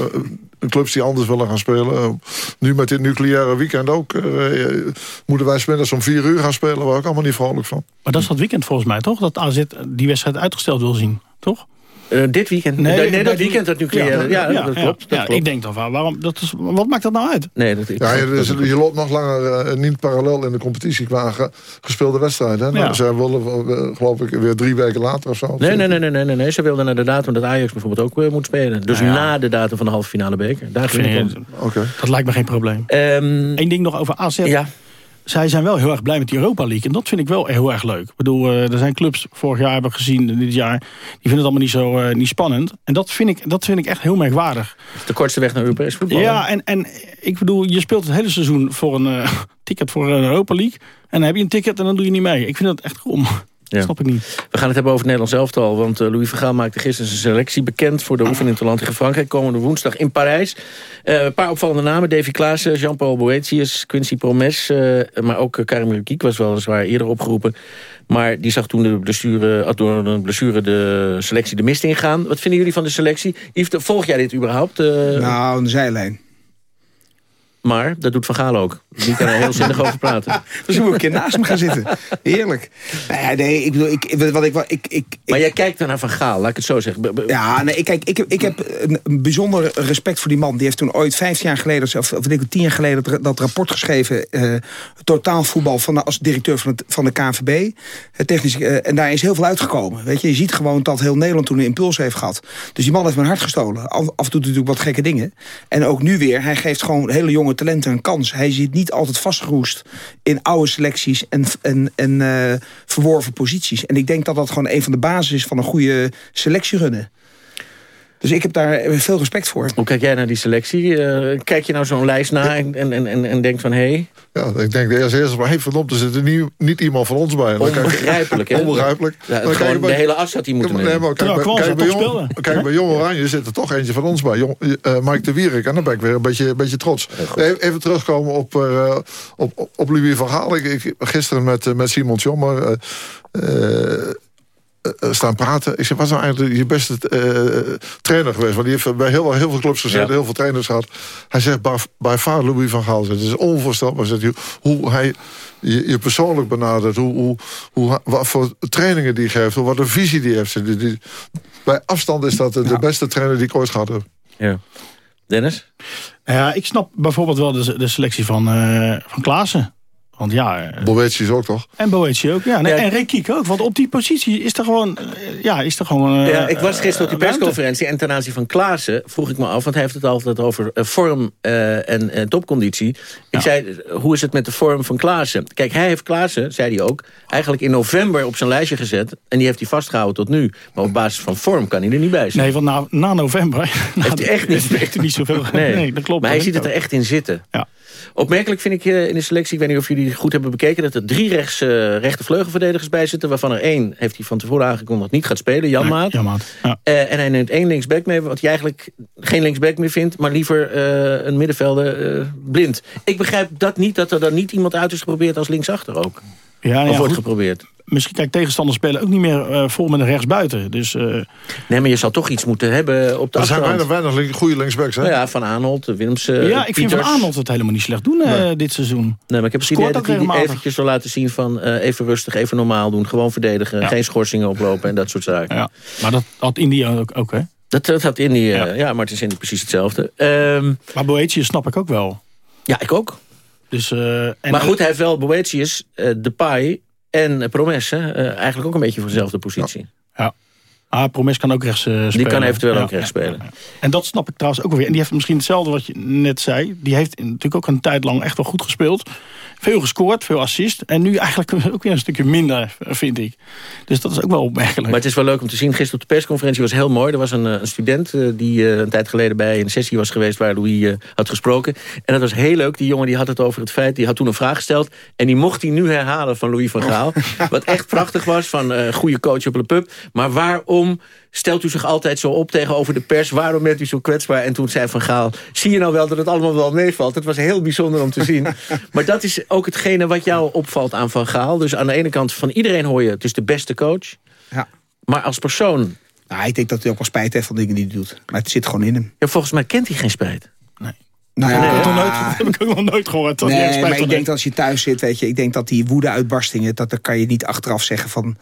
clubs die anders willen gaan spelen. Uh, nu met dit nucleaire weekend ook. Uh, moeten wij smiddags om vier uur gaan spelen. Waar ik allemaal niet vrolijk van. Maar dat is dat weekend volgens mij, toch? Dat AZ die wedstrijd uitgesteld wil zien, toch? Uh, dit weekend? Nee, nee, nee dat weekend dat nucleaire. Ja, ja, ja, dat, klopt, dat ja, klopt. Ik denk dan van, waarom, dat is, wat maakt dat nou uit? Nee, dat, ik, ja, je, dus, je loopt nog langer uh, niet parallel in de competitie qua ge, gespeelde wedstrijden. Nou, Ze willen, uh, geloof ik, weer drie weken later of zo. Nee, nee, nee, nee, nee, nee, nee. Ze wilden naar de datum dat Ajax bijvoorbeeld ook weer moet spelen. Dus nou na de datum van de halve finale beker. Daar ging het om. Okay. Dat lijkt me geen probleem. Um, Eén ding nog over AZ. Ja zij zijn wel heel erg blij met die Europa League. En dat vind ik wel heel erg leuk. Ik bedoel, uh, er zijn clubs vorig jaar hebben gezien, dit jaar... die vinden het allemaal niet zo uh, niet spannend. En dat vind, ik, dat vind ik echt heel merkwaardig. De kortste weg naar Europees voetbal. Ja, en, en ik bedoel, je speelt het hele seizoen voor een uh, ticket voor een Europa League. En dan heb je een ticket en dan doe je niet mee. Ik vind dat echt krom. Ja. Snap ik niet. We gaan het hebben over het Nederlands elftal. Want uh, Louis Vergaal maakte gisteren zijn selectie bekend... voor de oefening te land tegen Frankrijk. Komende woensdag in Parijs. Uh, een paar opvallende namen. Davy Klaassen, Jean-Paul Boetius, Quincy Promes. Uh, maar ook Karim Rukiek was weliswaar eerder opgeroepen. Maar die zag toen de blessure, door een blessure de selectie de mist ingaan. Wat vinden jullie van de selectie? Yves, volg jij dit überhaupt? Nou, een zijlijn. Maar dat doet Van Gaal ook. Die kan er heel zinnig over praten. Dus moet ik een keer naast hem gaan zitten. Heerlijk. Nee, nee ik bedoel, ik, wat ik, ik, ik, Maar jij kijkt dan naar Van Gaal, laat ik het zo zeggen. Ja, nee, kijk, ik, ik heb een bijzonder respect voor die man. Die heeft toen ooit vijf jaar geleden, of, of ik tien jaar geleden, dat, dat rapport geschreven. Uh, totaalvoetbal van, als directeur van, het, van de KNVB. Het technisch, uh, en daar is heel veel uitgekomen. Weet je, je ziet gewoon dat heel Nederland toen een impuls heeft gehad. Dus die man heeft mijn hart gestolen. Af, af en toe natuurlijk wat gekke dingen. En ook nu weer, hij geeft gewoon hele jonge talenten een kans. Hij zit niet altijd vastgeroest in oude selecties en, en, en uh, verworven posities. En ik denk dat dat gewoon een van de basis is van een goede selectierunnen. Dus ik heb daar veel respect voor. Hoe kijk jij naar die selectie? Uh, kijk je nou zo'n lijst na en, en, en, en denkt van... hé, hey, ja, ik denk als eerste maar hey, verdomd, er zit er niet, niet iemand van ons bij. Onbegrijpelijk, hè? Onbegrijpelijk. Ja, dan kijk bij, de hele as had hij moeten nemen. Nee, maar kijk, ja, kijk, bij jong, kijk, bij Jong Oranje zit er toch eentje van ons bij. Jong, uh, Mike de Wierik. En dan ben ik weer een beetje, een beetje trots. Even terugkomen op, uh, op, op, op Louis van Gaal. Ik, ik, gisteren met, uh, met Simon Tjommer... Uh, staan praten. Ik zeg, wat is nou eigenlijk je beste uh, trainer geweest? Want die heeft bij heel, heel veel clubs gezeten, ja. heel veel trainers gehad. Hij zegt, bij far Louis van Gaal. Het is onvoorstelbaar zegt hij, hoe hij je, je, persoonlijk benadert. Hoe, hoe, hoe, wat voor trainingen die geeft. Wat een visie die heeft. Die, die, bij afstand is dat de, ja. beste trainer die ik ooit gehad heb. Ja. Dennis? Ja, ik snap bijvoorbeeld wel de, de selectie van, uh, van Klaassen Want ja... Boetius ook toch? En Boetius ook, ja. Nee, En Rekiek ook, want op die positie is er gewoon... Uh, ja, is er gewoon... ja, ik was gisteren op die persconferentie en ten aanzien van Klaassen... vroeg ik me af, want hij heeft het altijd over vorm en topconditie. Ik zei, hoe is het met de vorm van Klaassen? Kijk, hij heeft Klaassen, zei hij ook, eigenlijk in november op zijn lijstje gezet. En die heeft hij vastgehouden tot nu. Maar op basis van vorm kan hij er niet bij zijn. Nee, want na, na november... Heeft hij echt niet, heeft hij niet zoveel... Nee, nee dat klopt. Maar hij ziet het er echt in zitten. Ja. Opmerkelijk vind ik eh, in de selectie, ik weet niet of jullie goed hebben bekeken... dat er drie rechts, uh, rechte vleugelverdedigers bij zitten... waarvan er één, heeft hij van tevoren aangekondigd, niet gaat spelen. Jan nee, Maat. Jan Maat ja. uh, en hij neemt één linksback mee, wat hij eigenlijk geen linksback meer vindt... maar liever uh, een middenvelder blind. Ik begrijp dat niet, dat er dan niet iemand uit is geprobeerd als linksachter ook. Ja, of ja, wordt goed. geprobeerd. Misschien, kijk, tegenstanders spelen ook niet meer uh, vol met een rechtsbuiten. Dus, uh... Nee, maar je zal toch iets moeten hebben op de Er zijn weinig, weinig goede linksbacks, hè? Nou ja, Van Aanholt, Willems, uh, Ja, ik vind Van Aanholt het helemaal niet slecht doen nee. dit seizoen. Nee, maar ik heb het idee dat hij die eventjes wil laten zien van... even rustig, even normaal doen, gewoon verdedigen. Ja. Geen schorsingen oplopen en dat soort zaken. Ja, maar dat had India ook, ook hè? Dat, dat had India, ja. ja. maar het is in precies hetzelfde. Um, maar Boetius snap ik ook wel. Ja, ik ook. Dus, en maar goed, hij heeft wel Boetius, Depay en Promes, hè? Uh, eigenlijk ook een beetje voor dezelfde positie. Ja. Ah, Promes kan ook rechts uh, spelen. Die kan eventueel ja, ook rechts ja, spelen. En dat snap ik trouwens ook weer. En die heeft misschien hetzelfde wat je net zei. Die heeft natuurlijk ook een tijd lang echt wel goed gespeeld. Veel gescoord, veel assist. En nu eigenlijk ook weer een stukje minder, vind ik. Dus dat is ook wel opmerkelijk. Maar het is wel leuk om te zien. Gisteren op de persconferentie was heel mooi. Er was een, een student uh, die uh, een tijd geleden bij een sessie was geweest... waar Louis had gesproken. En dat was heel leuk. Die jongen die had het over het feit... die had toen een vraag gesteld. En die mocht hij nu herhalen van Louis van Gaal. Oh. Wat echt prachtig was. Van goede coach op de pub. Maar waarom stelt u zich altijd zo op tegenover de pers? Waarom bent u zo kwetsbaar? En toen zei Van Gaal, zie je nou wel dat het allemaal wel meevalt? Het was heel bijzonder om te zien. maar dat is ook hetgene wat jou opvalt aan Van Gaal. Dus aan de ene kant van iedereen hoor je, het is de beste coach. Ja. Maar als persoon... Nou, ik denk dat hij ook wel spijt heeft van dingen die hij doet. Maar het zit gewoon in hem. Ja, volgens mij kent hij geen spijt. Nee. Nou ja, nee, dat, nooit, dat, heb ik ook nog nooit gehoord. Dat nee, maar ik denk dat als je thuis zit, weet je, ik denk dat die woede-uitbarstingen, dat, dat kan je niet achteraf zeggen van,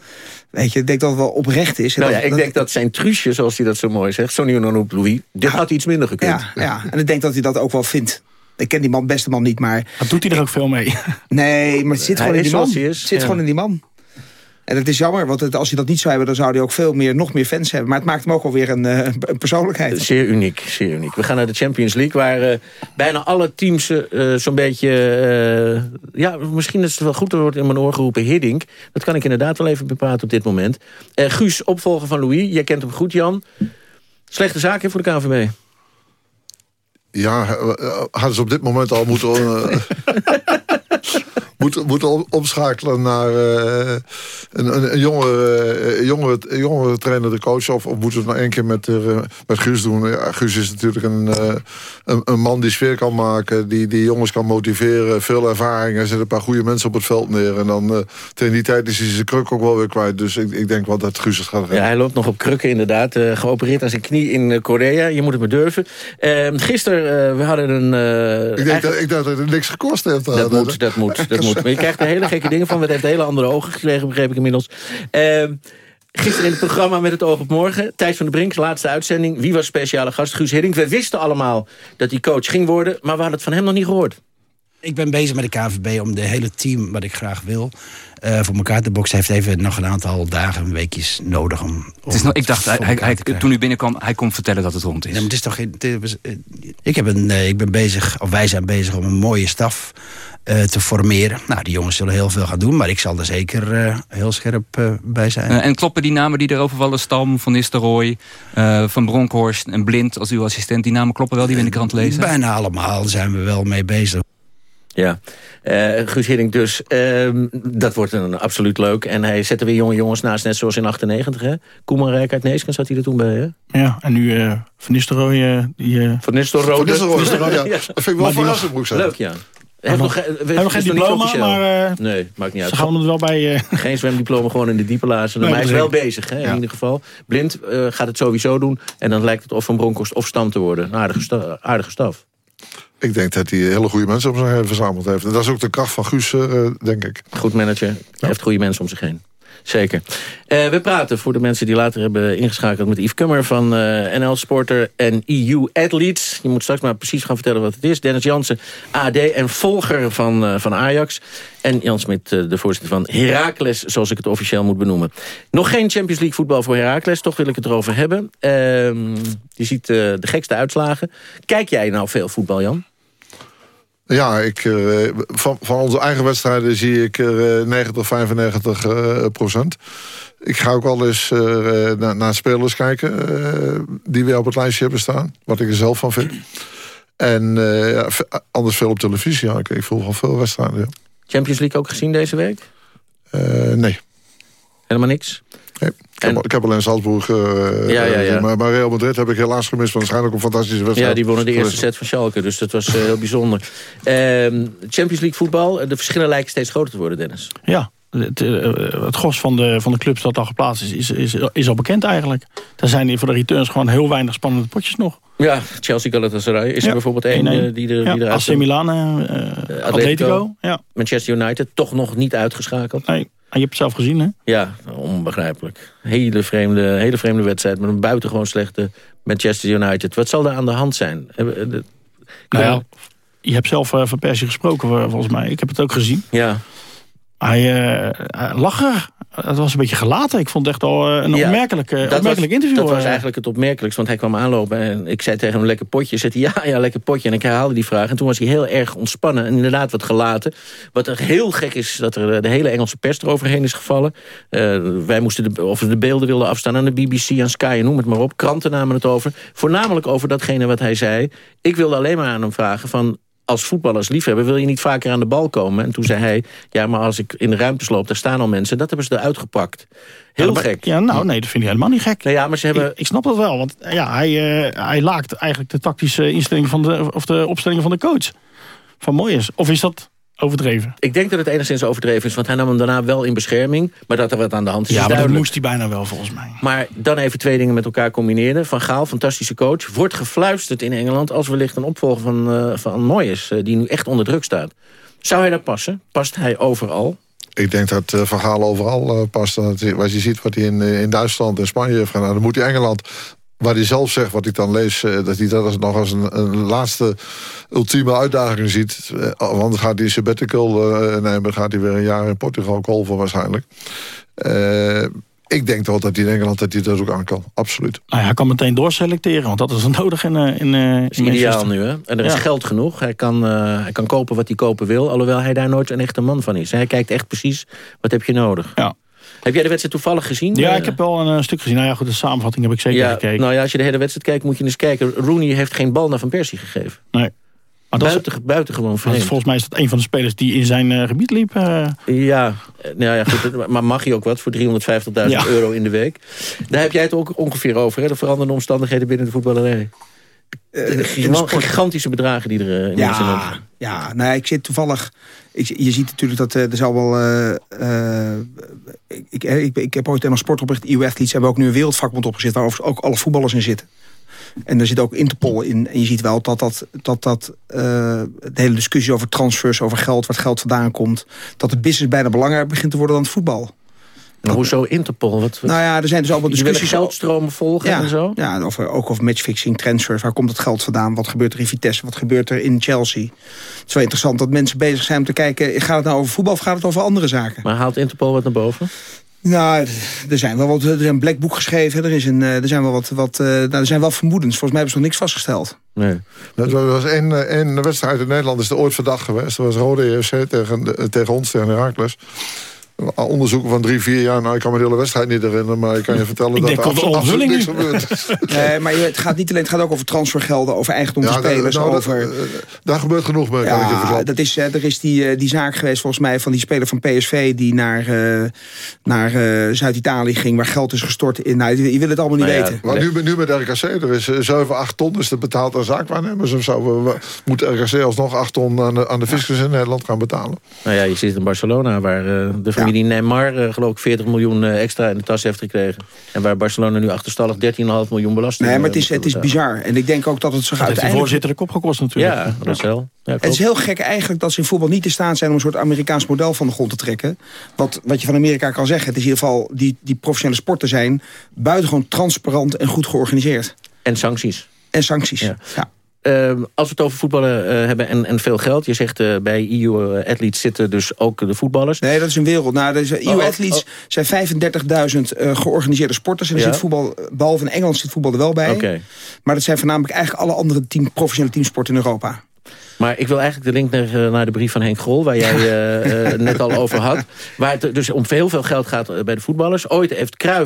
weet je, ik denk dat het wel oprecht is. Nou dat, ja, ik dat, denk dat zijn truusje, zoals hij dat zo mooi zegt, zo nu noemt Louis, dit ja, had iets minder gekund. Ja, ja, en ik denk dat hij dat ook wel vindt. Ik ken die man, beste man niet, maar... Dat doet hij er ook veel mee. Nee, maar het zit gewoon hij in die man. Het zit ja. gewoon in die man. En het is jammer, want het, als hij dat niet zou hebben... dan zou hij ook veel meer, nog meer fans hebben. Maar het maakt hem ook alweer een, uh, een persoonlijkheid. Zeer uniek, zeer uniek. We gaan naar de Champions League... waar uh, bijna alle teams uh, zo'n beetje... ja, misschien is het wel goed, er wordt in mijn oor geroepen Hiddink. Dat kan ik inderdaad wel even bepraten op dit moment. Guus, opvolger van Louis. Jij kent hem goed, Jan. Slechte zaken voor de KVB. Ja, hadden ze op dit moment al moeten... moeten, moeten omschakelen naar uh, een, een, een, jongere, uh, jongere, jongere trainer, de coach. Of, of moeten we het nou één keer met, uh, met Guus doen? Ja, Guus is natuurlijk een, een, een, man die sfeer kan maken. Die, die jongens kan motiveren. Veel ervaring. Hij zet een paar goede mensen op het veld neer. En dan tegen die tijd is hij zijn kruk ook wel weer kwijt. Dus ik, ik denk wel dat Guus het gaat redden. Ja, hij loopt nog op krukken inderdaad. geopereerd aan zijn knie in Korea. Je moet het maar durven. gisteren, we hadden een... ik, denk dat, ik denk dat het niks gekost heeft. Dat, moet, dat moet, dat moet. Maar je krijgt er hele gekke dingen van. Het heeft hele andere ogen gekregen, begreep ik inmiddels. Uh, gisteren in het programma Met het oog op morgen. Thijs van de Brink, laatste uitzending. Wie was speciale gast? Guus Hiddink. We wisten allemaal dat hij coach ging worden. Maar we hadden het van hem nog niet gehoord. Ik ben bezig met de KVB om de hele team wat ik graag wil... Uh, voor elkaar te boksen. Hij heeft even nog een aantal dagen, weekjes nodig om... om het is nog, ik dacht, hij, hij, hij, toen u binnenkwam, hij kon vertellen dat het rond is. Ja, maar het is toch geen, het is, ik, heb een, uh, ik ben bezig, of wij zijn bezig om een mooie staf te formeren. Nou, die jongens zullen heel veel gaan doen, maar ik zal er zeker heel scherp bij zijn. en kloppen die namen die erover vallen? Stam, Van Nistelrooy, Van Bronckhorst en Blind als uw assistent. Die namen kloppen wel, die we in de krant lezen? Bijna allemaal zijn we wel mee bezig. Ja, uh, Guus Hiddink dus. Uh, dat wordt een absoluut leuk. En hij zette weer jonge jongens naast, net zoals in 98. Hè? Koeman Rijk uit Neesken zat hij er toen bij, hè? Ja, en nu uh, Van Nistelrooy... Uh, die, uh... Van Nistelrooy. Van Nistelrooy, ja. Dat vind ik wel verrassend, moet ik zeggen. Leuk, ja. Hij heeft nog, nog geen diploma, maar... nee, maakt niet uit. Ze gaan het wel bij... Geen zwemdiploma, gewoon in de diepe lazen. Nee, maar hij is wel bezig, hè, in ja. ieder geval. Blind gaat het sowieso doen. En dan lijkt het of van Bronkhorst of Stam te worden. Een aardige, sta aardige staf. Ik denk dat hij hele goede mensen om zich heen verzameld heeft. En dat is ook de kracht van Guus, uh, denk ik. Goed manager. Hij ja. heeft goede mensen om zich heen. Zeker. Uh, we praten voor de mensen die later hebben ingeschakeld... met Yves Kummer van uh, NL Sporter en EU Athletes. Je moet straks maar precies gaan vertellen wat het is. Dennis Jansen, AD en volger van, uh, van Ajax. En Jan Smit, de voorzitter van Heracles, zoals ik het officieel moet benoemen. Nog geen Champions League voetbal voor Heracles, toch wil ik het erover hebben. Ehm, je ziet de gekste uitslagen. Kijk jij nou veel voetbal, Jan? Ja, ik, uh, van, van onze eigen wedstrijden zie ik uh, 90, 95 uh, procent. Ik ga ook wel eens uh, naar, naar spelers kijken die weer op het lijstje hebben staan. Wat ik er zelf van vind. En ja, anders veel op televisie. Ja. Ik, ik voel van veel wedstrijden. Ja. Champions League ook gezien deze week? nee. Helemaal niks? Nee. Ik heb, ik heb alleen Salzburg. Uh, ja, ja, ja. Maar, maar, Real Madrid heb ik helaas gemist. Want waarschijnlijk een fantastische wedstrijd. Ja, die wonnen de eerste set van Schalke. Dus dat was uh, heel bijzonder. Uh, Champions League voetbal. De verschillen lijken steeds groter te worden, Dennis. Ja, het, het gros van de, van de clubs dat al geplaatst is, is, is, is al bekend eigenlijk. Er zijn voor de returns gewoon heel weinig spannende potjes nog. Ja, Chelsea Galatasaray is er bijvoorbeeld één die, er, die eruit... AC Milan, Atletico, Atletico ja. Manchester United, toch nog niet uitgeschakeld. Nee. Je hebt het zelf gezien, hè? Ja, onbegrijpelijk. Hele vreemde, hele vreemde wedstrijd met een buitengewoon slechte Manchester United. Wat zal er aan de hand zijn? Nou ja, je hebt zelf uh, van Persie gesproken, volgens mij. Ik heb het ook gezien. Ja. Hij, uh, lag er. Het was een beetje gelaten. Ik vond het echt al een ja, opmerkelijk, opmerkelijk interview. Dat was eigenlijk het opmerkelijkst. Want hij kwam aanlopen en ik zei tegen hem lekker potje. Zei hij, ja, ja, lekker potje. En ik herhaalde die vraag. En toen was hij heel erg ontspannen. En inderdaad wat gelaten. Wat er heel gek is, dat er de hele Engelse pers eroverheen is gevallen. Uh, wij moesten de, of de beelden wilden afstaan aan de BBC, aan Sky, noem het maar op. Kranten namen het over. Voornamelijk over datgene wat hij zei. Ik wilde alleen maar aan hem vragen van als voetballers liefhebber wil je niet vaker aan de bal komen. En toen zei hij, ja, maar als ik in de ruimte loop, daar staan al mensen. Dat hebben ze eruit gepakt. Heel gek. Ja, nou nee, dat vind ik helemaal niet gek. Nou ja, maar ze hebben... ik, ik snap dat wel, want ja, hij, uh, hij laakt eigenlijk de tactische instelling van de, of de opstelling van de coach. Van Moyes. Of is dat overdreven. Ik denk dat het enigszins overdreven is, want hij nam hem daarna wel in bescherming. Maar dat er wat aan de hand is, Ja, maar dat moest hij bijna wel, volgens mij. Maar dan even twee dingen met elkaar combineren. Van Gaal, fantastische coach, wordt gefluisterd in Engeland... als wellicht een opvolger van, uh, van Moyes, uh, die nu echt onder druk staat. Zou hij daar passen? Past hij overal? Ik denk dat uh, Van Gaal overal past. Als je ziet wat hij in, in Duitsland en Spanje heeft gedaan... dan moet hij Engeland waar hij zelf zegt, wat ik dan lees... dat hij dat als, nog als een, een laatste ultieme uitdaging ziet. Want dan gaat hij sabbatical uh, nemen... gaat hij weer een jaar in Portugal golven waarschijnlijk. Uh, ik denk toch dat hij in Engeland dat hij dat ook aan kan. Absoluut. Nou ja, hij kan meteen doorselecteren, want dat is nodig in, in, in is ideaal nu, hè? En er is ja. geld genoeg. Hij kan, uh, hij kan kopen wat hij kopen wil. Alhoewel hij daar nooit een echte man van is. Hij kijkt echt precies, wat heb je nodig? Ja. Heb jij de wedstrijd toevallig gezien? Ja, ik heb wel een, stuk gezien. Nou ja, goed, de samenvatting heb ik zeker ja, gekeken. Nou ja, als je de hele wedstrijd kijkt, moet je eens kijken. Rooney heeft geen bal naar Van Persie gegeven. Nee. Maar Buiten, is, buitengewoon vreemd. Volgens mij is dat een van de spelers die in zijn uh, gebied liep. Uh. Ja, nou ja goed, maar mag hij ook wat voor 350.000 ja. euro in de week? Daar heb jij het ook ongeveer over, hè? de veranderende omstandigheden binnen de voetballerij. De gigantische bedragen die er uh, in ja, zijn. Ja, nou, ik zit toevallig... Ik, je ziet natuurlijk dat er zal wel... ik, ik, ik, heb ooit een sport opgericht, EU-athletes... hebben ook nu een wereldvakbond opgezet... waar ook alle voetballers in zitten. En er zit ook Interpol in. En je ziet wel dat, dat, dat, dat uh, de hele discussie over transfers, over geld, waar het geld vandaan komt... dat de business bijna belangrijker begint te worden dan het voetbal. Maar hoezo Interpol? Wat, wat, nou ja, er zijn dus allemaal discussies... geldstromen volgen ja, en zo? Ja, over, ook over matchfixing, transfers. Waar komt het geld vandaan? Wat gebeurt er in Vitesse? Wat gebeurt er in Chelsea? Het is wel interessant dat mensen bezig zijn om te kijken... gaat het nou over voetbal of gaat het over andere zaken? Maar haalt Interpol wat naar boven? Nou, er zijn wel wat, er is een black boek geschreven. Er, is een, er zijn wel wat, wat nou, er zijn wel vermoedens. Volgens mij hebben ze nog niks vastgesteld. Nee. Er was één, één wedstrijd in Nederland is er ooit verdacht geweest. Dat was Rode EFC tegen, tegen ons, tegen Herakles onderzoeken van drie, vier jaar. Nou, ik kan me de hele wedstrijd niet herinneren. Maar ik kan je vertellen ik dat er absoluut, absoluut niks gebeurt. nee, maar het gaat niet alleen het gaat ook over transfergelden, over eigendom van ja, spelers. Nou, over... Dat, daar gebeurt genoeg mee, ja, kan ik je dat is, Er is die, die zaak geweest volgens mij van die speler van PSV... die naar, uh, naar uh, Zuid-Italië ging, waar geld is gestort in. Nou, je wil het allemaal niet nou weten. Maar nu, nu met RKC, er is 7, 8 ton is het betaald aan zaakwaarnemers. Of zo. We, moet RKC alsnog 8 ton aan de, aan de fiscus in Nederland gaan betalen. Nou ja, je zit in Barcelona, waar uh, de familie familie Neymar, uh, geloof ik, 40 miljoen uh, extra in de tas heeft gekregen. En waar Barcelona nu achterstallig 13,5 miljoen belasting... Nee, maar het is, het is bizar. En ik denk ook dat het zich dat uiteindelijk... heeft de voorzitter de kop gekost natuurlijk. Ja, dat is wel. Ja, het is heel gek eigenlijk dat ze in voetbal niet in staat zijn... om een soort Amerikaans model van de grond te trekken. Wat, wat je van Amerika kan zeggen, het is in ieder geval... die, die professionele sporten zijn buitengewoon transparant en goed georganiseerd. En sancties. En sancties, ja. ja. Uh, als we het over voetballen uh, hebben en, en, veel geld. Je zegt uh, bij EU-athletes zitten dus ook de voetballers. Nee, dat is een wereld. Nou, EU-athletes oh, oh. zijn 35.000 uh, georganiseerde sporters. En er ja. zit voetbal, behalve in Engeland zit voetbal er wel bij. Okay. Maar dat zijn voornamelijk eigenlijk alle andere team, professionele teamsporten in Europa. Maar ik wil eigenlijk de link naar, naar de brief van Henk Grol... waar jij uh, uh, net al over had. Waar het dus om heel veel geld gaat bij de voetballers. Ooit heeft uh,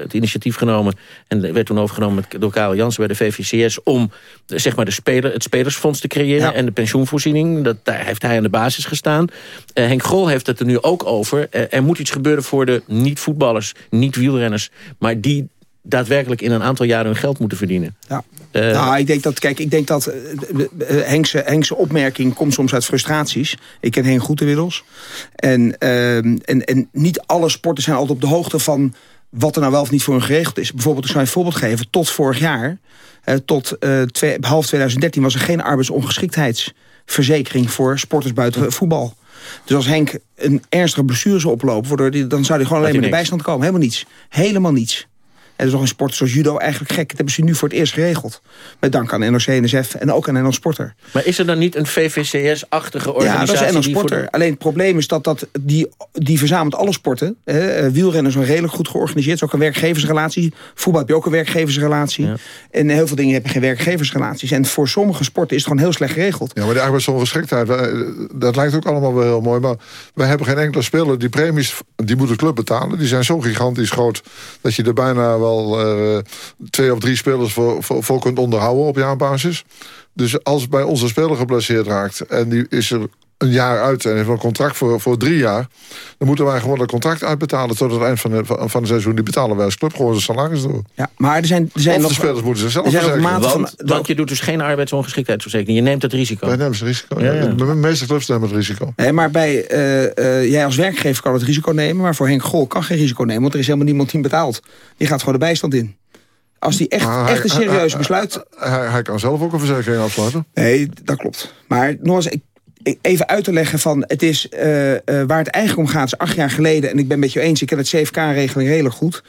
het initiatief genomen... en werd toen overgenomen door Karel Jansen bij de VVCS... om zeg maar de speler, het spelersfonds te creëren ja. en de pensioenvoorziening. Dat, daar heeft hij aan de basis gestaan. Henk Grol heeft het er nu ook over. er moet iets gebeuren voor de niet-voetballers, niet-wielrenners... maar die daadwerkelijk in een aantal jaren hun geld moeten verdienen. Ja. Uh, nou, ik denk dat, kijk, ik denk dat uh, Henkse, Henkse opmerking komt soms uit frustraties. Ik ken Henk goed inmiddels. En, uh, en, en niet alle sporten zijn altijd op de hoogte van wat er nou wel of niet voor hun geregeld is. Bijvoorbeeld, ik zou een voorbeeld geven. Tot vorig jaar, tot twee, half 2013, was er geen arbeidsongeschiktheidsverzekering voor sporters buiten voetbal. Dus als Henk een ernstige blessure zou oplopen... dan zou hij gewoon alleen maar in de bijstand komen. Helemaal niets. Helemaal niets. En er is nog een sport zoals judo eigenlijk gek. Dat hebben ze nu voor het eerst geregeld. Met dank aan NOC-NSF en ook aan NL Sporter. Maar is er dan niet een VVCS-achtige organisatie? Ja, dat is NL Sporter. De... Alleen het probleem is dat, dat die, die verzamelt alle sporten. Eh, wielrennen is wel redelijk goed georganiseerd. Het is ook een werkgeversrelatie. Voetbal heb je ook een werkgeversrelatie. Ja. En heel veel dingen heb je geen werkgeversrelaties. En voor sommige sporten is het gewoon heel slecht geregeld. Ja, maar die arbeidsongeschiktheid, dat lijkt ook allemaal wel heel mooi. Maar wij hebben geen enkele speler. Die premies, die moet de club betalen. Die zijn zo gigantisch groot dat je er bijna wel uh, twee of drie spelers voor, voor, voor kunt onderhouden op jaarbasis. Dus als bij onze speler geblesseerd raakt en die is er een jaar uit en heeft een contract voor, voor drie jaar... dan moeten wij gewoon het contract uitbetalen tot het eind van, de, van het seizoen. Die betalen wij als club gewoon zijn salaris door. Ja, maar er zijn, er zijn of nog... de spelers moeten zichzelf verzekeren. Want, van, want je doet dus geen arbeidsongeschiktheidsverzekering. Je neemt het risico. Wij nemen het risico. Ja, ja. De meeste clubs nemen het risico. Nee, maar bij, uh, uh, jij als werkgever kan het risico nemen... maar voor Henk Gol kan geen risico nemen... want er is helemaal niemand die betaalt. Die gaat gewoon de bijstand in. Als hij echt, echt een serieus besluit... Hij, hij kan zelf ook een verzekering afsluiten. Nee, dat klopt. Maar nog eens, ik- even uit te leggen van... het is eh, eh, waar het eigenlijk om gaat, is acht jaar geleden... en ik ben het met je eens, ik ken het CFK-regeling redelijk goed.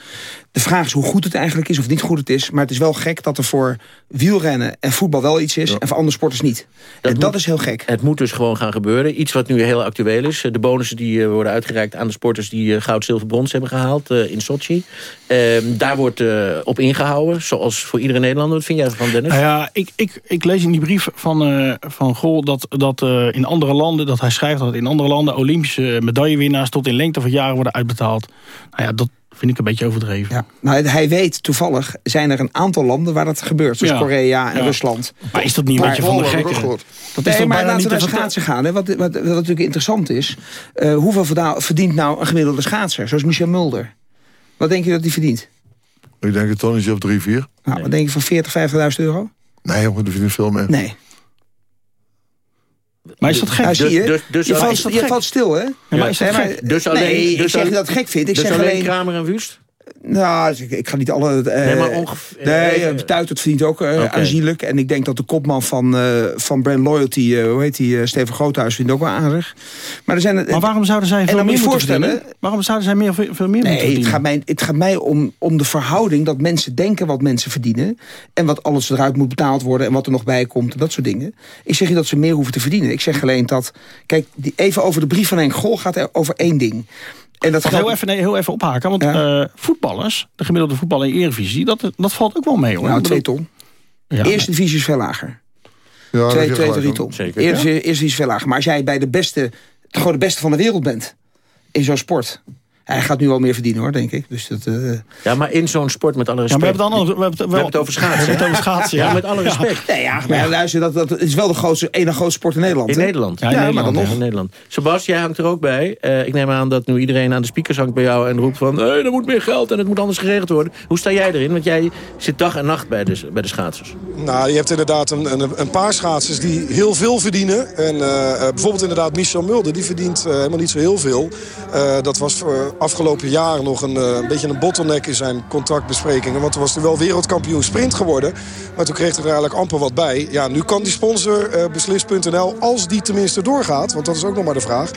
De vraag is hoe goed het eigenlijk is of niet goed het is. Maar het is wel gek dat er voor wielrennen en voetbal wel iets is... en voor andere sporters niet. en dat moet- is heel gek. Het moet dus gewoon gaan gebeuren. Iets wat nu heel actueel is. De bonussen die eh, worden uitgereikt aan de sporters... die eh, goud, zilver, brons hebben gehaald eh, in Sochi. Ehm, daar wordt eh, op ingehouden, zoals voor iedere Nederlander. Wat vind jij ervan, Dennis? Nou ja, ik, ik, ik lees in die brief van, eh van Gol dat, dat eh, in andere landen, dat hij schrijft dat in andere landen Olympische medaillewinnaars tot in lengte van jaren worden uitbetaald. Nou ja, dat vind ik een beetje overdreven. Ja. Nou, hij weet toevallig, zijn er een aantal landen waar dat gebeurt. Zoals Ja. Korea en Ja. Rusland. Maar is dat niet een beetje van de Oh, gekken? Dat is nee, toch maar laten we niet naar te schaatsen gaan. Hè. Wat, wat, wat natuurlijk interessant is. eh, hoeveel verdient nou een gemiddelde schaatser? Zoals Michel Mulder. Wat denk je dat hij verdient? Ik denk een tonnetje of drie, vier. Nou, wat denk je van 40, 50.000 euro? Nee, jongen, dat verdient veel meer. Nee. Maar is dat gek? Nou, zie je, Dus- dus je, valt, je valt stil, hè? maar is dat gek? Dus alleen- nee, ik dus zeg al- niet dat gek vind. Ik dus zeg alleen alleen... Kramer en Wust? Nou, dus ik, ik ga niet alle... eh, Nee, maar ongeveer- Nee, eh, Tuitert verdient ook eh, aanzienlijk. En ik denk dat de kopman van, van Brand Loyalty, hoe heet die, Steven Groothuis, vindt ook wel aardig. Maar, er zijn, Maar waarom zouden zij veel meer moeten voorstellen- verdienen? Waarom zouden zij meer, veel meer moeten Nee, het verdienen? gaat mij, het gaat mij om, om de verhouding dat mensen denken wat mensen verdienen. En wat alles eruit moet betaald worden en wat er nog bij komt en dat soort dingen. Ik zeg niet dat ze meer hoeven te verdienen. Ik zeg alleen dat, kijk, die, even over de brief van Henk Gol gaat er over één ding. En dat gaat, heel, even, nee, heel even ophaken, want eh, voetballers, de gemiddelde voetballer in Eredivisie, dat, dat valt ook wel mee hoor. nou, twee ton. Ja. Eerste divisie is veel lager. Ja, twee, twee, drie ton. Zeker. Eerste, eerste divisie is veel lager. Maar als jij bij de beste, gewoon de beste van de wereld bent in zo'n sport. Hij gaat nu wel meer verdienen hoor, denk ik. Dus dat, uh... Ja, maar in zo'n sport met alle respect... Ja, we hebben het, dan, we hebben het, we hebben het over schaatsen. We hebben het over schaatsen, ja. ja. met alle respect. Ja, ja maar ja. luister, dat, dat is wel de grootste, ene grootste sport in Nederland. In hè? Nederland. Ja, in ja Nederland, maar dan nog. in Nederland. Sebas, jij hangt er ook bij. Uh, ik neem aan dat nu iedereen aan de speakers hangt bij jou... en roept van, hey, er moet meer geld en het moet anders geregeld worden. Hoe sta jij erin? Want jij zit dag en nacht bij de, bij de schaatsers. Nou, je hebt inderdaad een, een, een paar schaatsers die heel veel verdienen. En uh, bijvoorbeeld inderdaad Michel Mulder, die verdient uh, helemaal niet zo heel veel. Uh, dat was voor afgelopen jaar nog een, een, beetje een bottleneck in zijn contractbesprekingen. Want toen was hij wel wereldkampioen sprint geworden. Maar toen kreeg hij er eigenlijk amper wat bij. Ja, nu kan die sponsor Beslis.nl, als die tenminste doorgaat... want dat is ook nog maar de vraag...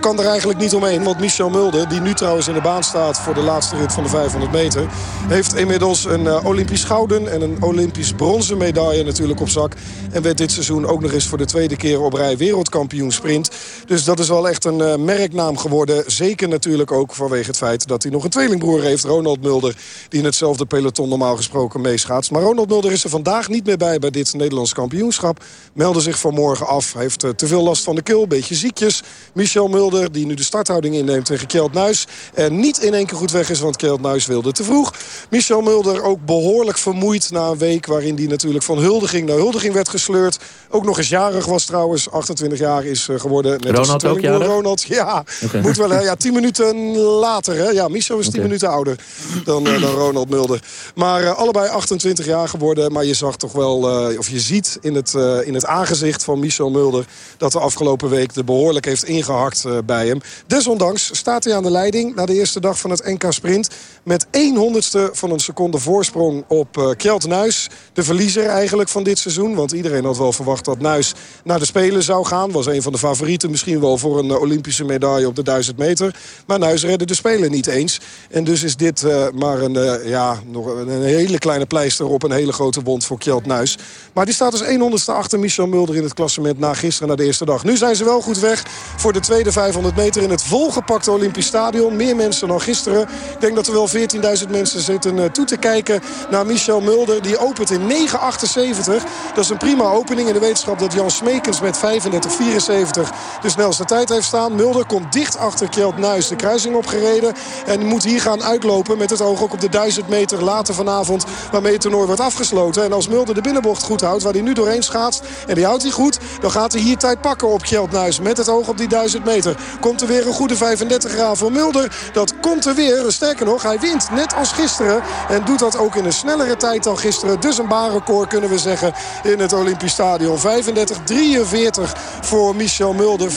kan er eigenlijk niet omheen. Want Michel Mulder, die nu trouwens in de baan staat... voor de laatste rit van de 500 meter... heeft inmiddels een Olympisch gouden en een Olympisch bronzen medaille natuurlijk op zak. En werd dit seizoen ook nog eens voor de tweede keer op rij wereldkampioen sprint. Dus dat is wel echt een uh, merknaam geworden. Zeker natuurlijk ook vanwege het feit dat hij nog een tweelingbroer heeft. Ronald Mulder, die in hetzelfde peloton normaal gesproken meeschaatst. Maar Ronald Mulder is er vandaag niet meer bij bij dit Nederlands kampioenschap. Meldde zich vanmorgen af. Hij heeft uh, te veel last van de keel, een beetje ziekjes. Michel Mulder, die nu de starthouding inneemt tegen Kjeld Nuis. En niet in één keer goed weg is, want Kjeld Nuis wilde te vroeg. Michel Mulder ook behoorlijk vermoeid na een week waarin hij natuurlijk van huldiging naar huldiging werd gesleurd. Ook nog eens jarig was trouwens. 28 jaar is uh, geworden. Net Ronald als ook jarig? Ronald, ja. Okay. Moet wel? Ja, 10 minuten later. Hè? Ja, Michel is 10 okay. minuten ouder dan, uh, dan Ronald Mulder. Maar uh, allebei 28 jaar geworden. Maar je zag toch wel, of je ziet in het, in het aangezicht van Michel Mulder... dat de afgelopen week er behoorlijk heeft ingehakt bij hem. Desondanks staat hij aan de leiding na de eerste dag van het NK Sprint... met 1 honderdste van een seconde voorsprong op Kjeld Nuis. De verliezer eigenlijk van dit seizoen. Want iedereen had wel verwacht dat Nuis naar de Spelen zou gaan. Was een van de favorieten misschien wel voor een Olympische medaille op de 1000 meter. Maar Nuis redde de Spelen niet eens. En dus is dit uh, maar een, uh, ja, nog een hele kleine pleister op een hele grote wond voor Kjeld Nuis. Maar die staat dus 100ste achter Michel Mulder in het klassement na gisteren na de eerste dag. Nu zijn ze wel goed weg voor de tweede 500 meter in het volgepakte Olympisch Stadion. Meer mensen dan gisteren. Ik denk dat er wel 14.000 mensen zitten uh, toe te kijken naar Michel Mulder. Die opent in 9,78. Dat is een prima opening in de wetenschap dat Jan Smekens met 35,74 de snelste tijd heeft staan. Mulder komt dicht achter Kjeld Nuis de kruising En moet hier gaan uitlopen met het oog ook op de 1000 meter later vanavond. Waarmee het toernooi wordt afgesloten. En als Mulder de binnenbocht goed houdt, waar hij nu doorheen schaatst. En die houdt hij goed, dan gaat hij hier tijd pakken op Kjeld Nuis. Met het oog op die 1000 meter. Komt er weer een goede 35 graden voor Mulder. Dat komt er weer. Sterker nog, hij wint net als gisteren. En doet dat ook in een snellere tijd dan gisteren. Dus een baanrecord kunnen we zeggen in het Olympisch Stadion. 35-43 voor Michel Mulder. 35-81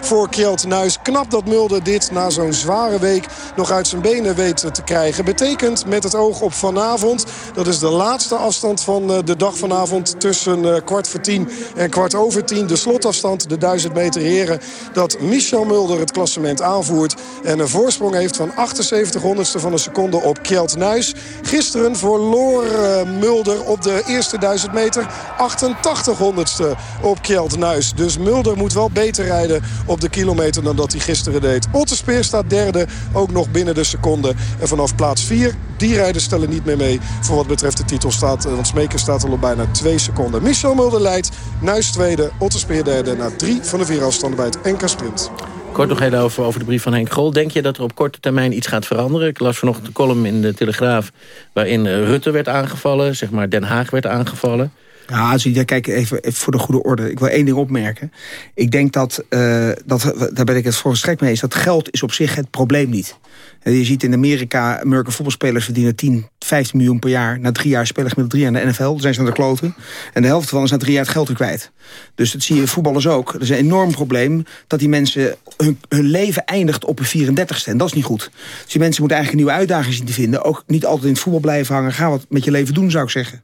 voor Kjeld Nuis. Knap dat Mulder dit na zo'n zware week nog uit zijn benen weet te krijgen. Betekent met het oog op vanavond. Dat is de laatste afstand van de dag vanavond. Tussen kwart voor tien en kwart over tien. De slotafstand, de 1000 meter heren. Dat Michel Mulder het klassement aanvoert. En een voorsprong heeft van 78 honderdste van een seconde op Kjeld Nuis. Gisteren verloor Mulder op de eerste 1000 meter 88 honderdste op Kjeld Nuis. Dus Mulder moet wel beter rijden op de kilometer dan dat hij gisteren deed. Otterspeer staat derde, ook nog binnen de seconde. En vanaf plaats 4, die rijders stellen niet meer mee voor wat betreft de titelstaat. Want Smeker staat al op bijna 2 seconden. Michel Mulder leidt, Nuis tweede, Otterspeer derde... na drie van de vier afstanden bij het NK Sprint. Kort nog heel over, over de brief van Henk Grol. Denk je dat er op korte termijn iets gaat veranderen? Ik las vanochtend een column in de Telegraaf... waarin Rutte werd aangevallen, zeg maar Den Haag werd aangevallen. Ja, als je, kijk, even, even voor de goede orde. Ik wil één ding opmerken. Ik denk dat, uh, dat daar ben ik het volstrekt mee eens... dat geld is op zich het probleem niet. Je ziet in Amerika, Amerikaanse voetbalspelers verdienen 10, 15 miljoen per jaar. Na drie jaar spelen met drie aan de NFL. Dan zijn ze naar de kloten. En de helft van is na drie jaar het geld er kwijt. Dus dat zie je in voetballers ook. Dat is een enorm probleem dat die mensen hun, hun leven eindigt op een 34ste. En dat is niet goed. Dus die mensen moeten eigenlijk een nieuwe uitdaging zien te vinden. Ook niet altijd in het voetbal blijven hangen. Ga wat met je leven doen, zou ik zeggen.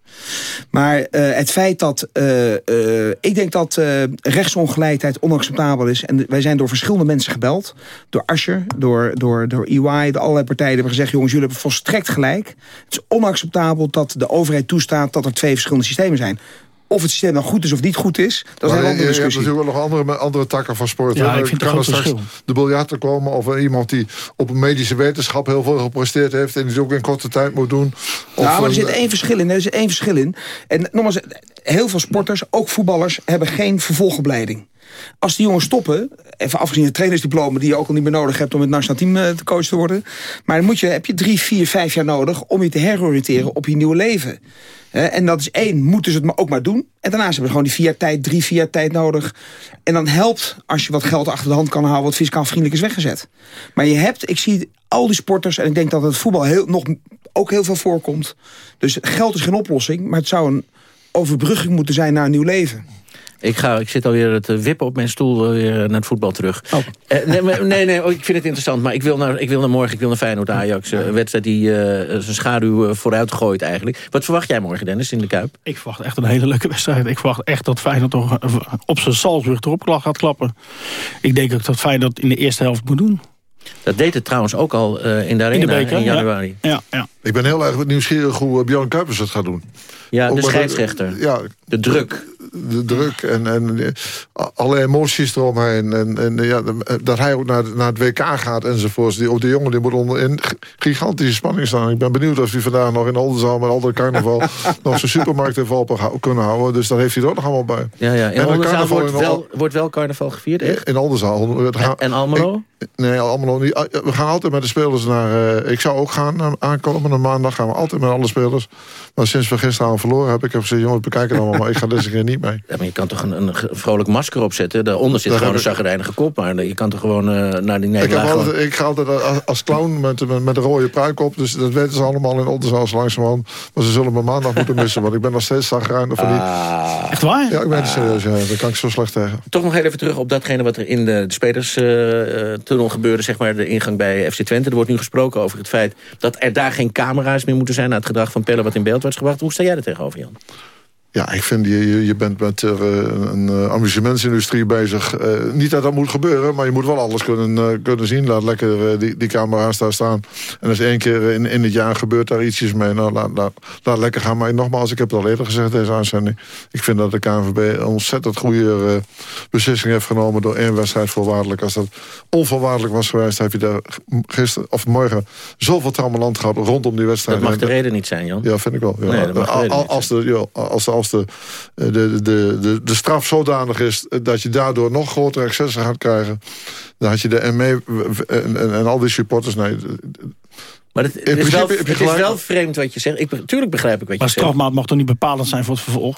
Maar uh, het feit dat... Uh, uh, ik denk dat rechtsongelijkheid onacceptabel is. En wij zijn door verschillende mensen gebeld. Door Asher, door, door, door EY, de allerlei partijen hebben gezegd... jongens, jullie hebben volstrekt gelijk. Het is onacceptabel dat de overheid toestaat... dat er twee verschillende systemen zijn of het systeem nou goed is of niet goed is, dat is een andere discussie. Je hebt natuurlijk wel nog andere, andere takken van sport. Ja, ik vind kan er straks verschil. de biljarten komen of iemand die op een medische wetenschap heel veel gepresteerd heeft en die ook in korte tijd moet doen. Of nou, maar er een- zit één verschil in. Er zit één verschil in. En nogmaals, heel veel sporters, ook voetballers, hebben geen vervolgopleiding. Als die jongens stoppen, even afgezien het trainersdiploma... die je ook al niet meer nodig hebt om het nationaal team eh, te coach te worden... maar dan moet je, heb je drie, vier, vijf jaar nodig... om je te heroriënteren op je nieuwe leven. En dat is één, moeten ze het ook maar doen. En daarnaast hebben we gewoon die vier jaar tijd, drie, vier jaar tijd nodig. En dan helpt als je wat geld achter de hand kan houden... wat fiscaal vriendelijk is weggezet. Maar je hebt, ik zie al die sporters... en ik denk dat het voetbal heel, nog ook heel veel voorkomt. Dus geld is geen oplossing, maar het zou een overbrugging moeten zijn naar een nieuw leven. Ik, ga, ik zit alweer te wippen op mijn stoel weer naar het voetbal terug. Eh, nee, maar- nee, nee oh, ik vind het interessant. Maar ik wil naar, ik wil naar morgen, ik wil naar Feyenoord-Ajax. eh, Een wedstrijd die eh, zijn schaduw eh, vooruit gooit eigenlijk. Wat verwacht jij morgen, Dennis, in de Kuip? Ik verwacht echt een hele leuke wedstrijd. Ik verwacht echt dat Feyenoord toch eh, op zijn Salzburg erop gaat klappen. Ik denk ook dat Feyenoord in de eerste helft moet doen. Dat deed het trouwens ook al eh, in de arena In de beker, in ja. januari. Ja, ja. Ik ben heel erg nieuwsgierig hoe eh, Björn Kuipers het gaat doen. Ja, Ook de scheidsrechter. ja, De druk. De druk en, en eh, alle emoties eromheen. En, en ja, dat hij ook naar, naar het WK gaat enzovoorts. Die, ook de jongen die moet onder in gigantische spanning staan. Ik ben benieuwd of hij vandaag nog in Oldenzaal met al carnaval... nog zijn supermarkt open hou- kunnen houden. Dus daar heeft hij er ook nog allemaal bij. Ja, ja. En In Oldenzaal carnaval wordt in wel, wordt wel carnaval gevierd, echt? In Oldenzaal. Gaan- En Almelo? Ik- nee, Almelo niet. Ah, We gaan altijd met de spelers naar... eh, ik zou ook gaan eh, aankomende maandag. Gaan we altijd met alle spelers. Maar sinds we gisteravond verloren heb ik heb gezegd... jongens, bekijk het allemaal, maar ik ga deze keer niet mee. Ja, maar je kan toch een, een vrolijk masker opzetten? Daaronder zit Daar gewoon een ik- zagrijnige kop. Maar je kan toch gewoon eh, naar die Ik, heb nederlaag... gewoon- altijd, ik ga altijd als, als clown met, met, met een rode pruik op. Dus dat weten ze allemaal in Oldenzaal zo langzamerhand. Maar ze zullen me maandag moeten missen. Want ik ben nog steeds zagrijnig van die... Echt waar? Ja, ik ben serieus. Ja, daar kan ik zo slecht tegen. Toch nog heel even terug op datgene wat er in de, de gebeurde. Zeg maar de ingang bij FC Twente. Er wordt nu gesproken over het feit dat er daar geen camera's meer moeten zijn... na het gedrag van Pelle wat in beeld was gebracht. Hoe sta jij er tegenover, Jan? Ja, ik vind, je, je, bent met eh, een eh, amusementsindustrie bezig. Eh, niet dat dat moet gebeuren, maar je moet wel alles kunnen, kunnen zien. Laat lekker die, die camera's daar staan. En als één keer in, in het jaar gebeurt daar ietsjes mee, nou, laat, laat, laat lekker gaan. Maar nogmaals, ik heb het al eerder gezegd, deze aanzending. Ik vind dat de KNVB een ontzettend goede beslissing heeft genomen... door één wedstrijd voorwaardelijk. Als dat onvoorwaardelijk was geweest, heb je daar gisteren of morgen... zoveel trammeland gehad rondom die wedstrijd. Dat mag de En- reden niet zijn, Jan. ja, vind ik wel. Ja. Nee, dat mag de Al- reden al- niet als, de, ja, als, de, als de, de, de, de, de straf zodanig is dat je daardoor nog grotere excessen gaat krijgen... dan had je de ME en, en, en al die supporters... Nee, Maar het, is, wel, principe heb je het is gelijk. wel vreemd wat je zegt. Ik, tuurlijk begrijp ik wat Maar je zegt. strafmaat mag toch niet bepalend zijn voor het vervolg?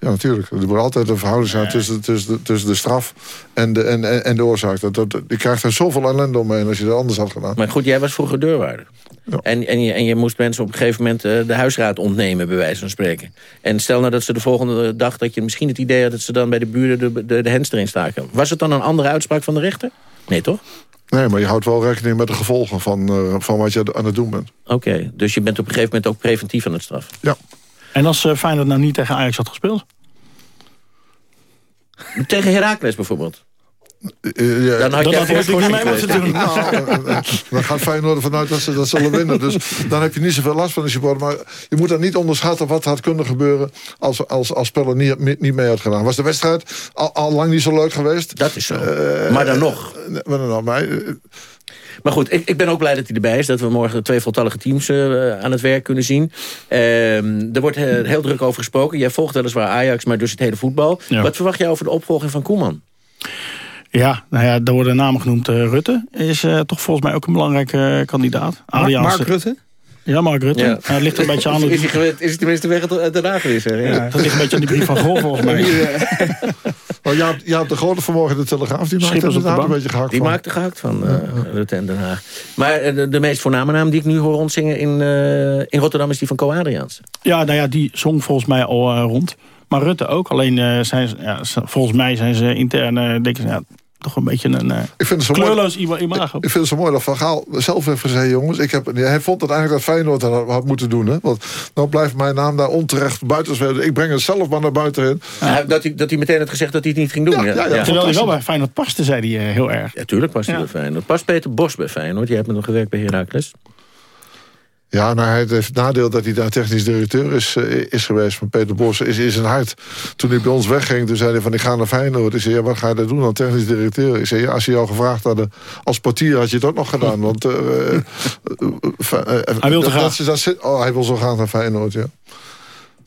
Ja, natuurlijk. Er moet altijd een verhouding zijn tussen, tussen, de, tussen de straf en de, en, en de oorzaak. Dat, dat, je krijgt er zoveel ellende omheen als je dat anders had gedaan. Maar goed, jij was vroeger deurwaarder. En, en, je, en je moest mensen op een gegeven moment eh, de huisraad ontnemen, bij wijze van spreken. En stel nou dat ze de volgende dag dat je misschien het idee had... dat ze dan bij de buren de, de, de hens erin staken. Was het dan een andere uitspraak van de rechter? Nee, toch? Nee, maar je houdt wel rekening met de gevolgen van, eh, van wat je aan het doen bent. Oké, dus je bent op een gegeven moment ook preventief aan het straf. Ja. En als eh, Feyenoord nou niet tegen Ajax had gespeeld? Tegen Heracles bijvoorbeeld. Eh, ja. Dan had natuurlijk niet mee moeten doen. Nou, eh, eh, dan gaat Feyenoord ervan uit dat ze dat zullen winnen. Dus dan heb je niet zoveel last van de supporter. Maar je moet dan niet onderschatten wat had kunnen gebeuren... als, als, als niet, niet mee had gedaan. Was de wedstrijd al, al lang niet zo leuk geweest? Dat is zo. Eh, maar dan nog. Maar dan nog. Maar, eh, Maar goed, ik, ik ben ook blij dat hij erbij is. Dat we morgen twee voltallige teams eh, aan het werk kunnen zien. Ehm, er wordt heel druk over gesproken. Jij volgt weliswaar Ajax, maar dus het hele voetbal. Ja. Wat verwacht jij over de opvolging van Koeman? Ja, nou ja, er worden namen genoemd. Eh, Rutte is eh, toch volgens mij ook een belangrijke kandidaat. Mark Rutte? Ja, Mark Rutte. Ja. Ja. het ligt een beetje aan... Is, is, hij, is hij tenminste weg uit Den Haag? Ja, dat ligt een beetje aan die brief van Gol volgens mij. oh, Jaap, Jaap de Grote vanmorgen de Telegraaf... die maakt er een bank. beetje gehakt Die van. maakt er gehakt van, eh Rutte en Den Haag. Maar eh, de, de meest voorname naam die ik nu hoor rondzingen in, eh, in Rotterdam... is die van Co Adriaans. Ja, nou ja, die zong volgens mij al rond. Maar Rutte ook. Alleen eh, zijn ja, volgens mij zijn ze intern, eh, denk ik, ja, toch een beetje een eh, Ik vind het zo mooi- kleurloos ima- imago. Ik vind het zo mooi dat Van Gaal zelf heeft gezegd... jongens, ik heb, hij vond het eigenlijk dat Feyenoord dat had moeten doen. Hè? Want dan blijft mijn naam daar onterecht buiten. Ik breng het zelf maar naar buiten in. Ja, dat, hij, dat hij meteen had gezegd dat hij het niet ging doen. Ja, ja, ja. Terwijl hij wel bij Feyenoord paste, zei hij eh, heel erg. Ja, tuurlijk past hij bij Feyenoord. Past Peter Bos bij Feyenoord? Jij hebt nog gewerkt bij Heracles. Ja, nou, hij heeft het nadeel dat hij daar technisch directeur is, eh, is geweest. Van Peter Bos is, is een hart. Toen hij bij ons wegging, toen zei hij van ik ga naar Feyenoord. Ik zei, ja, wat ga je daar doen dan, technisch directeur? Ik zei, ja, als ze jou gevraagd hadden als portier had je het ook nog gedaan. Want uh, Hij wil te dat, graag. dat, dat, zit- oh, hij wil zo graag naar Feyenoord, ja.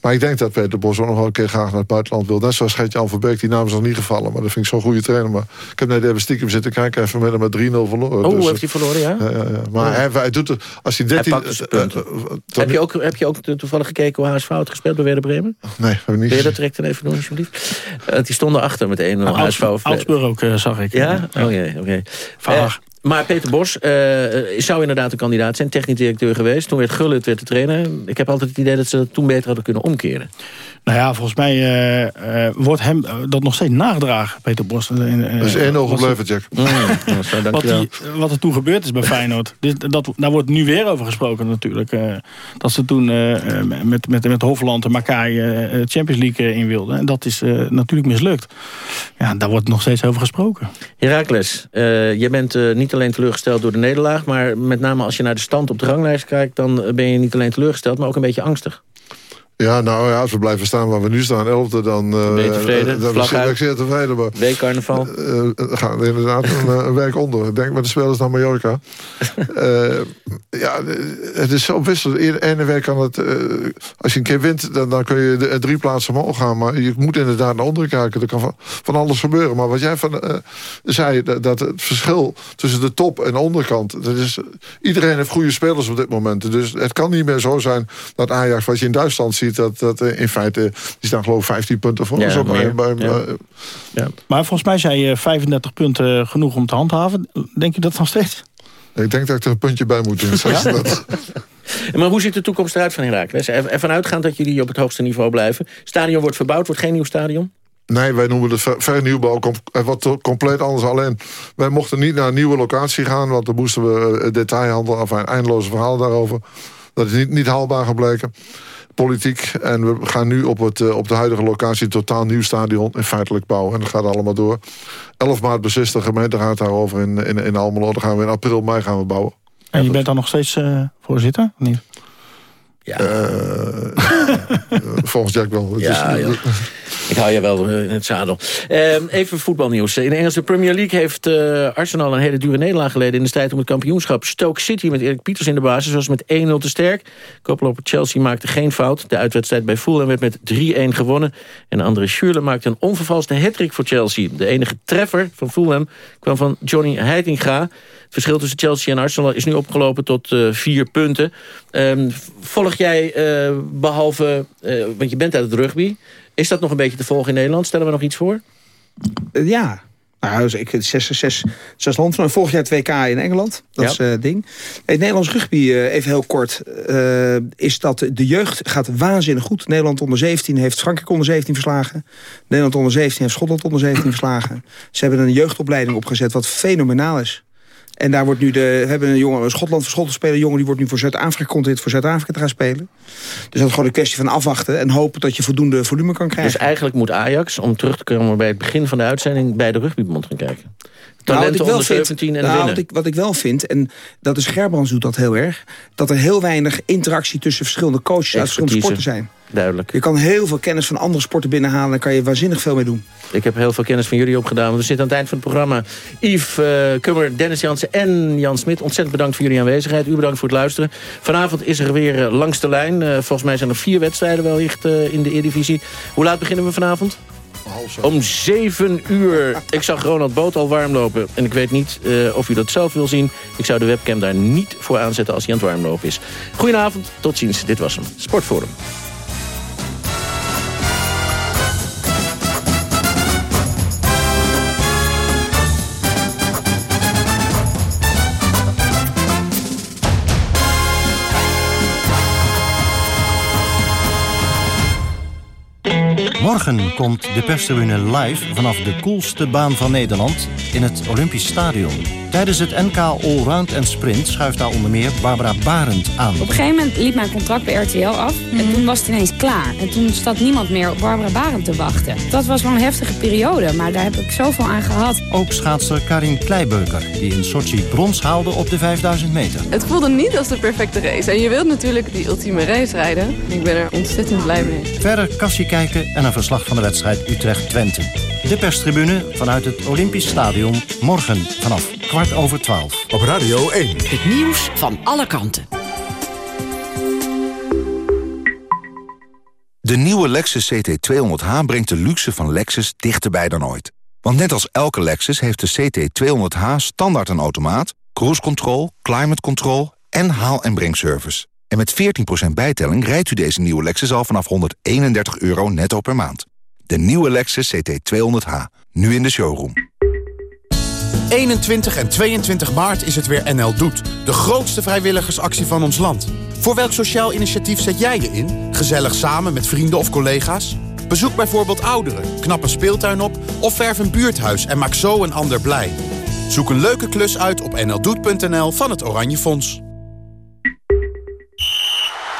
Maar ik denk dat Peter Bos ook nog wel een keer graag naar het buitenland wil. Net zoals Gert-Jan Verbeek, die naam is nog niet gevallen. Maar dat vind ik zo'n goede trainer. Maar ik heb net even stiekem zitten kijken. Even met hem met 3-0 verloren. Oh, Dus, heeft hij verloren, ja? ja, ja, ja. Maar Oh. hij, hij doet het... Als hij Hij 13... pakt dus de eh, punten. eh, eh, heb, je ook, heb je ook toevallig gekeken hoe HSV had gespeeld bij Werder Bremen? Nee, heb ik niet Wil je gezien. dat direct dan even doen, alsjeblieft? Uh, die stonden achter met 1-0 Nou, HSV. Augsburg- ook, zag ik. Ja? Oké, oké. Eh, maar Peter Bos eh, zou inderdaad een kandidaat zijn. Technisch directeur geweest. Toen werd Gullit werd de trainer. Ik heb altijd het idee dat ze dat toen beter hadden kunnen omkeren. Nou ja, volgens mij eh, eh, wordt hem eh, dat nog steeds nagedragen, Peter Bos. Eh, Dat is 1-0 wat- gebleven, Jack. Mm, zo, wat, die, wat er toen gebeurd is bij Feyenoord. Dit, dat, daar wordt nu weer over gesproken natuurlijk. eh, dat ze toen met, met, met Hofland en Makai eh, Champions League in wilden. En dat is eh, natuurlijk mislukt. Ja, daar wordt nog steeds over gesproken. Herakles, eh je bent eh, niet alleen teleurgesteld door de nederlaag... maar met name als je naar de stand op de ranglijst kijkt... dan ben je niet alleen teleurgesteld, maar ook een beetje angstig. Ja, nou ja, als we blijven staan waar we nu staan, 11e, dan... eh, Ben je tevreden? Dan Vlag uit? zeer tevreden. Maar, Weekcarnaval? eh, eh, gaan we inderdaad een, eh, een week onder. Denk met de spelers naar Mallorca. Eh, ja, eh, het is zo wisselend. Ene week kan het... eh, als je een keer wint, dan, dan kun je de, drie plaatsen omhoog gaan. Maar je moet inderdaad naar onderen kijken. Er kan van, van alles gebeuren. Maar wat jij van, eh, zei, dat, dat het verschil tussen de top en de onderkant... Dat is, iedereen heeft goede spelers op dit moment. Dus het kan niet meer zo zijn dat Ajax, wat je in Duitsland ziet... dat, dat eh, in feite, die staan geloof ik 15 punten voor. Ja, ons op, meer. bij- bij- Ja. Ja. Maar volgens mij zei je 35 punten genoeg om te handhaven. Denk je dat nog steeds? Ik denk dat ik er een puntje bij moet doen. Je dat? Maar hoe ziet de toekomst eruit van Herakles? Ervan uitgaand dat jullie op het hoogste niveau blijven. Stadion wordt verbouwd, wordt geen nieuw stadion? Nee, wij noemen het ver- vernieuwbouw. Wordt to- compleet anders. Alleen, wij mochten niet naar een nieuwe locatie gaan... want dan moesten we eh, detailhandel... of een eindeloze verhaal daarover. Dat is niet, niet haalbaar gebleken. Politiek. En we gaan nu op, het, eh, op de huidige locatie... een totaal nieuw stadion in feitelijk bouwen. En dat gaat allemaal door. 11 maart beslist de gemeenteraad daarover in, in, in Almelo. Dan gaan we in april, mei gaan we bouwen. En je bent dan nog steeds eh, voorzitter? of Niet? Ja. volgens Jack wel. Het Ja, is- ja. Ik hou je wel eh, in het zadel. Eh, even voetbalnieuws. In de Engelse Premier League heeft eh, Arsenal een hele dure nederlaag geleden... in de strijd om het kampioenschap. Stoke City met Erik Pieters in de basis was met 1-0 te sterk. Koploper Chelsea maakte geen fout. De uitwedstrijd bij Fulham werd met 3-1 gewonnen. En André Schürrle maakte een onvervalste hattrick voor Chelsea. De enige treffer van Fulham kwam van Johnny Heitinga. Het verschil tussen Chelsea en Arsenal is nu opgelopen tot eh, vier punten. Ehm, volg jij, eh, behalve, eh, want je bent uit het rugby... is dat nog een beetje te volgen in Nederland? Stellen we nog iets voor? Eh, ja. Nou, dus ik, zes, zes, zes landen. Volgend jaar het WK in Engeland. Dat Ja. is eh, het ding. Het Nederlands rugby, eh, even heel kort, eh, is dat de jeugd gaat waanzinnig goed. Nederland onder 17 heeft Frankrijk onder 17 verslagen. Nederland onder 17 heeft Schotland onder 17 verslagen. Ze hebben een jeugdopleiding opgezet wat fenomenaal is. En daar wordt nu de, we hebben een jongen, een Schotland voor Schotland spelen, jongen die wordt nu voor Zuid-Afrika, dit voor Zuid-Afrika te gaan spelen. Dus dat is gewoon een kwestie van afwachten en hopen dat je voldoende volume kan krijgen. Dus eigenlijk moet Ajax, om terug te komen bij het begin van de uitzending... bij de rugbybond gaan kijken. Talenten wat ik wel onder vind- 17 en nou, winnen. wat ik, wat ik wel vind, en dat is Gerbrands doet dat heel erg... dat er heel weinig interactie tussen verschillende coaches uit verschillende sporten zijn. Duidelijk. Je kan heel veel kennis van andere sporten binnenhalen... en kan je waanzinnig veel mee doen. Ik heb heel veel kennis van jullie opgedaan. We zitten aan het eind van het programma. Yves eh, Kummer, Dennis Jansen en Jan Smit. Ontzettend bedankt voor jullie aanwezigheid. U bedankt voor het luisteren. Vanavond is er weer eh, langs de lijn. Eh, volgens mij zijn er vier wedstrijden wellicht eh, in de Eredivisie. Hoe laat beginnen we vanavond? Om 7 uur. Ik zag Ronald Boot al warm lopen. En ik weet niet eh, of u dat zelf wil zien. Ik zou de webcam daar niet voor aanzetten als hij aan het warmlopen is. Goedenavond, tot ziens. Dit was hem. Sportforum. Morgen komt de perstribune live vanaf de coolste baan van Nederland in het Olympisch Stadion. Tijdens het NK Allround en Sprint schuift daar onder meer Barbara Barend aan. Op een gegeven moment liep mijn contract bij RTL af. En toen was het ineens klaar. En toen zat niemand meer op Barbara Barend te wachten. Dat was wel een heftige periode, maar daar heb ik zoveel aan gehad. Ook schaatser Karin Kleibeuker, die in Sochi brons haalde op de 5000 meter. Het voelde niet als de perfecte race. En je wilt natuurlijk die ultieme race rijden. Ik ben er ontzettend blij mee. Verder kassie kijken en een verslag van de wedstrijd Utrecht-Twente. De perstribune vanuit het Olympisch Stadion morgen vanaf kwart over twaalf. Op Radio 1. Het nieuws van alle kanten. De nieuwe Lexus CT200H brengt de luxe van Lexus dichterbij dan ooit. Want net als elke Lexus heeft de CT200H standaard een automaat... cruise control, climate control en haal- en brengservice. En met 14% bijtelling rijdt u deze nieuwe Lexus al vanaf 131 euro netto per maand. De nieuwe Lexus CT200H, nu in de showroom. 21 en 22 maart is het weer NL Doet. De grootste vrijwilligersactie van ons land. Voor welk sociaal initiatief zet jij je in? Gezellig samen met vrienden of collega's? Bezoek bijvoorbeeld ouderen, knap een speeltuin op... of verf een buurthuis en maak zo een ander blij. Zoek een leuke klus uit op nldoet.nl van het Oranje Fonds.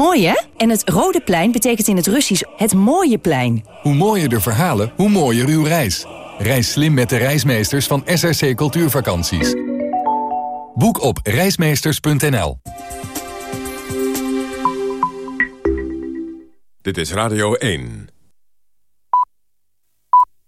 Mooi hè? En het Rode Plein betekent in het Russisch het mooie plein. Hoe mooier de verhalen, hoe mooier uw reis. Reis slim met de reismeesters van SRC Cultuurvakanties. Boek op reismeesters.nl Dit is Radio 1.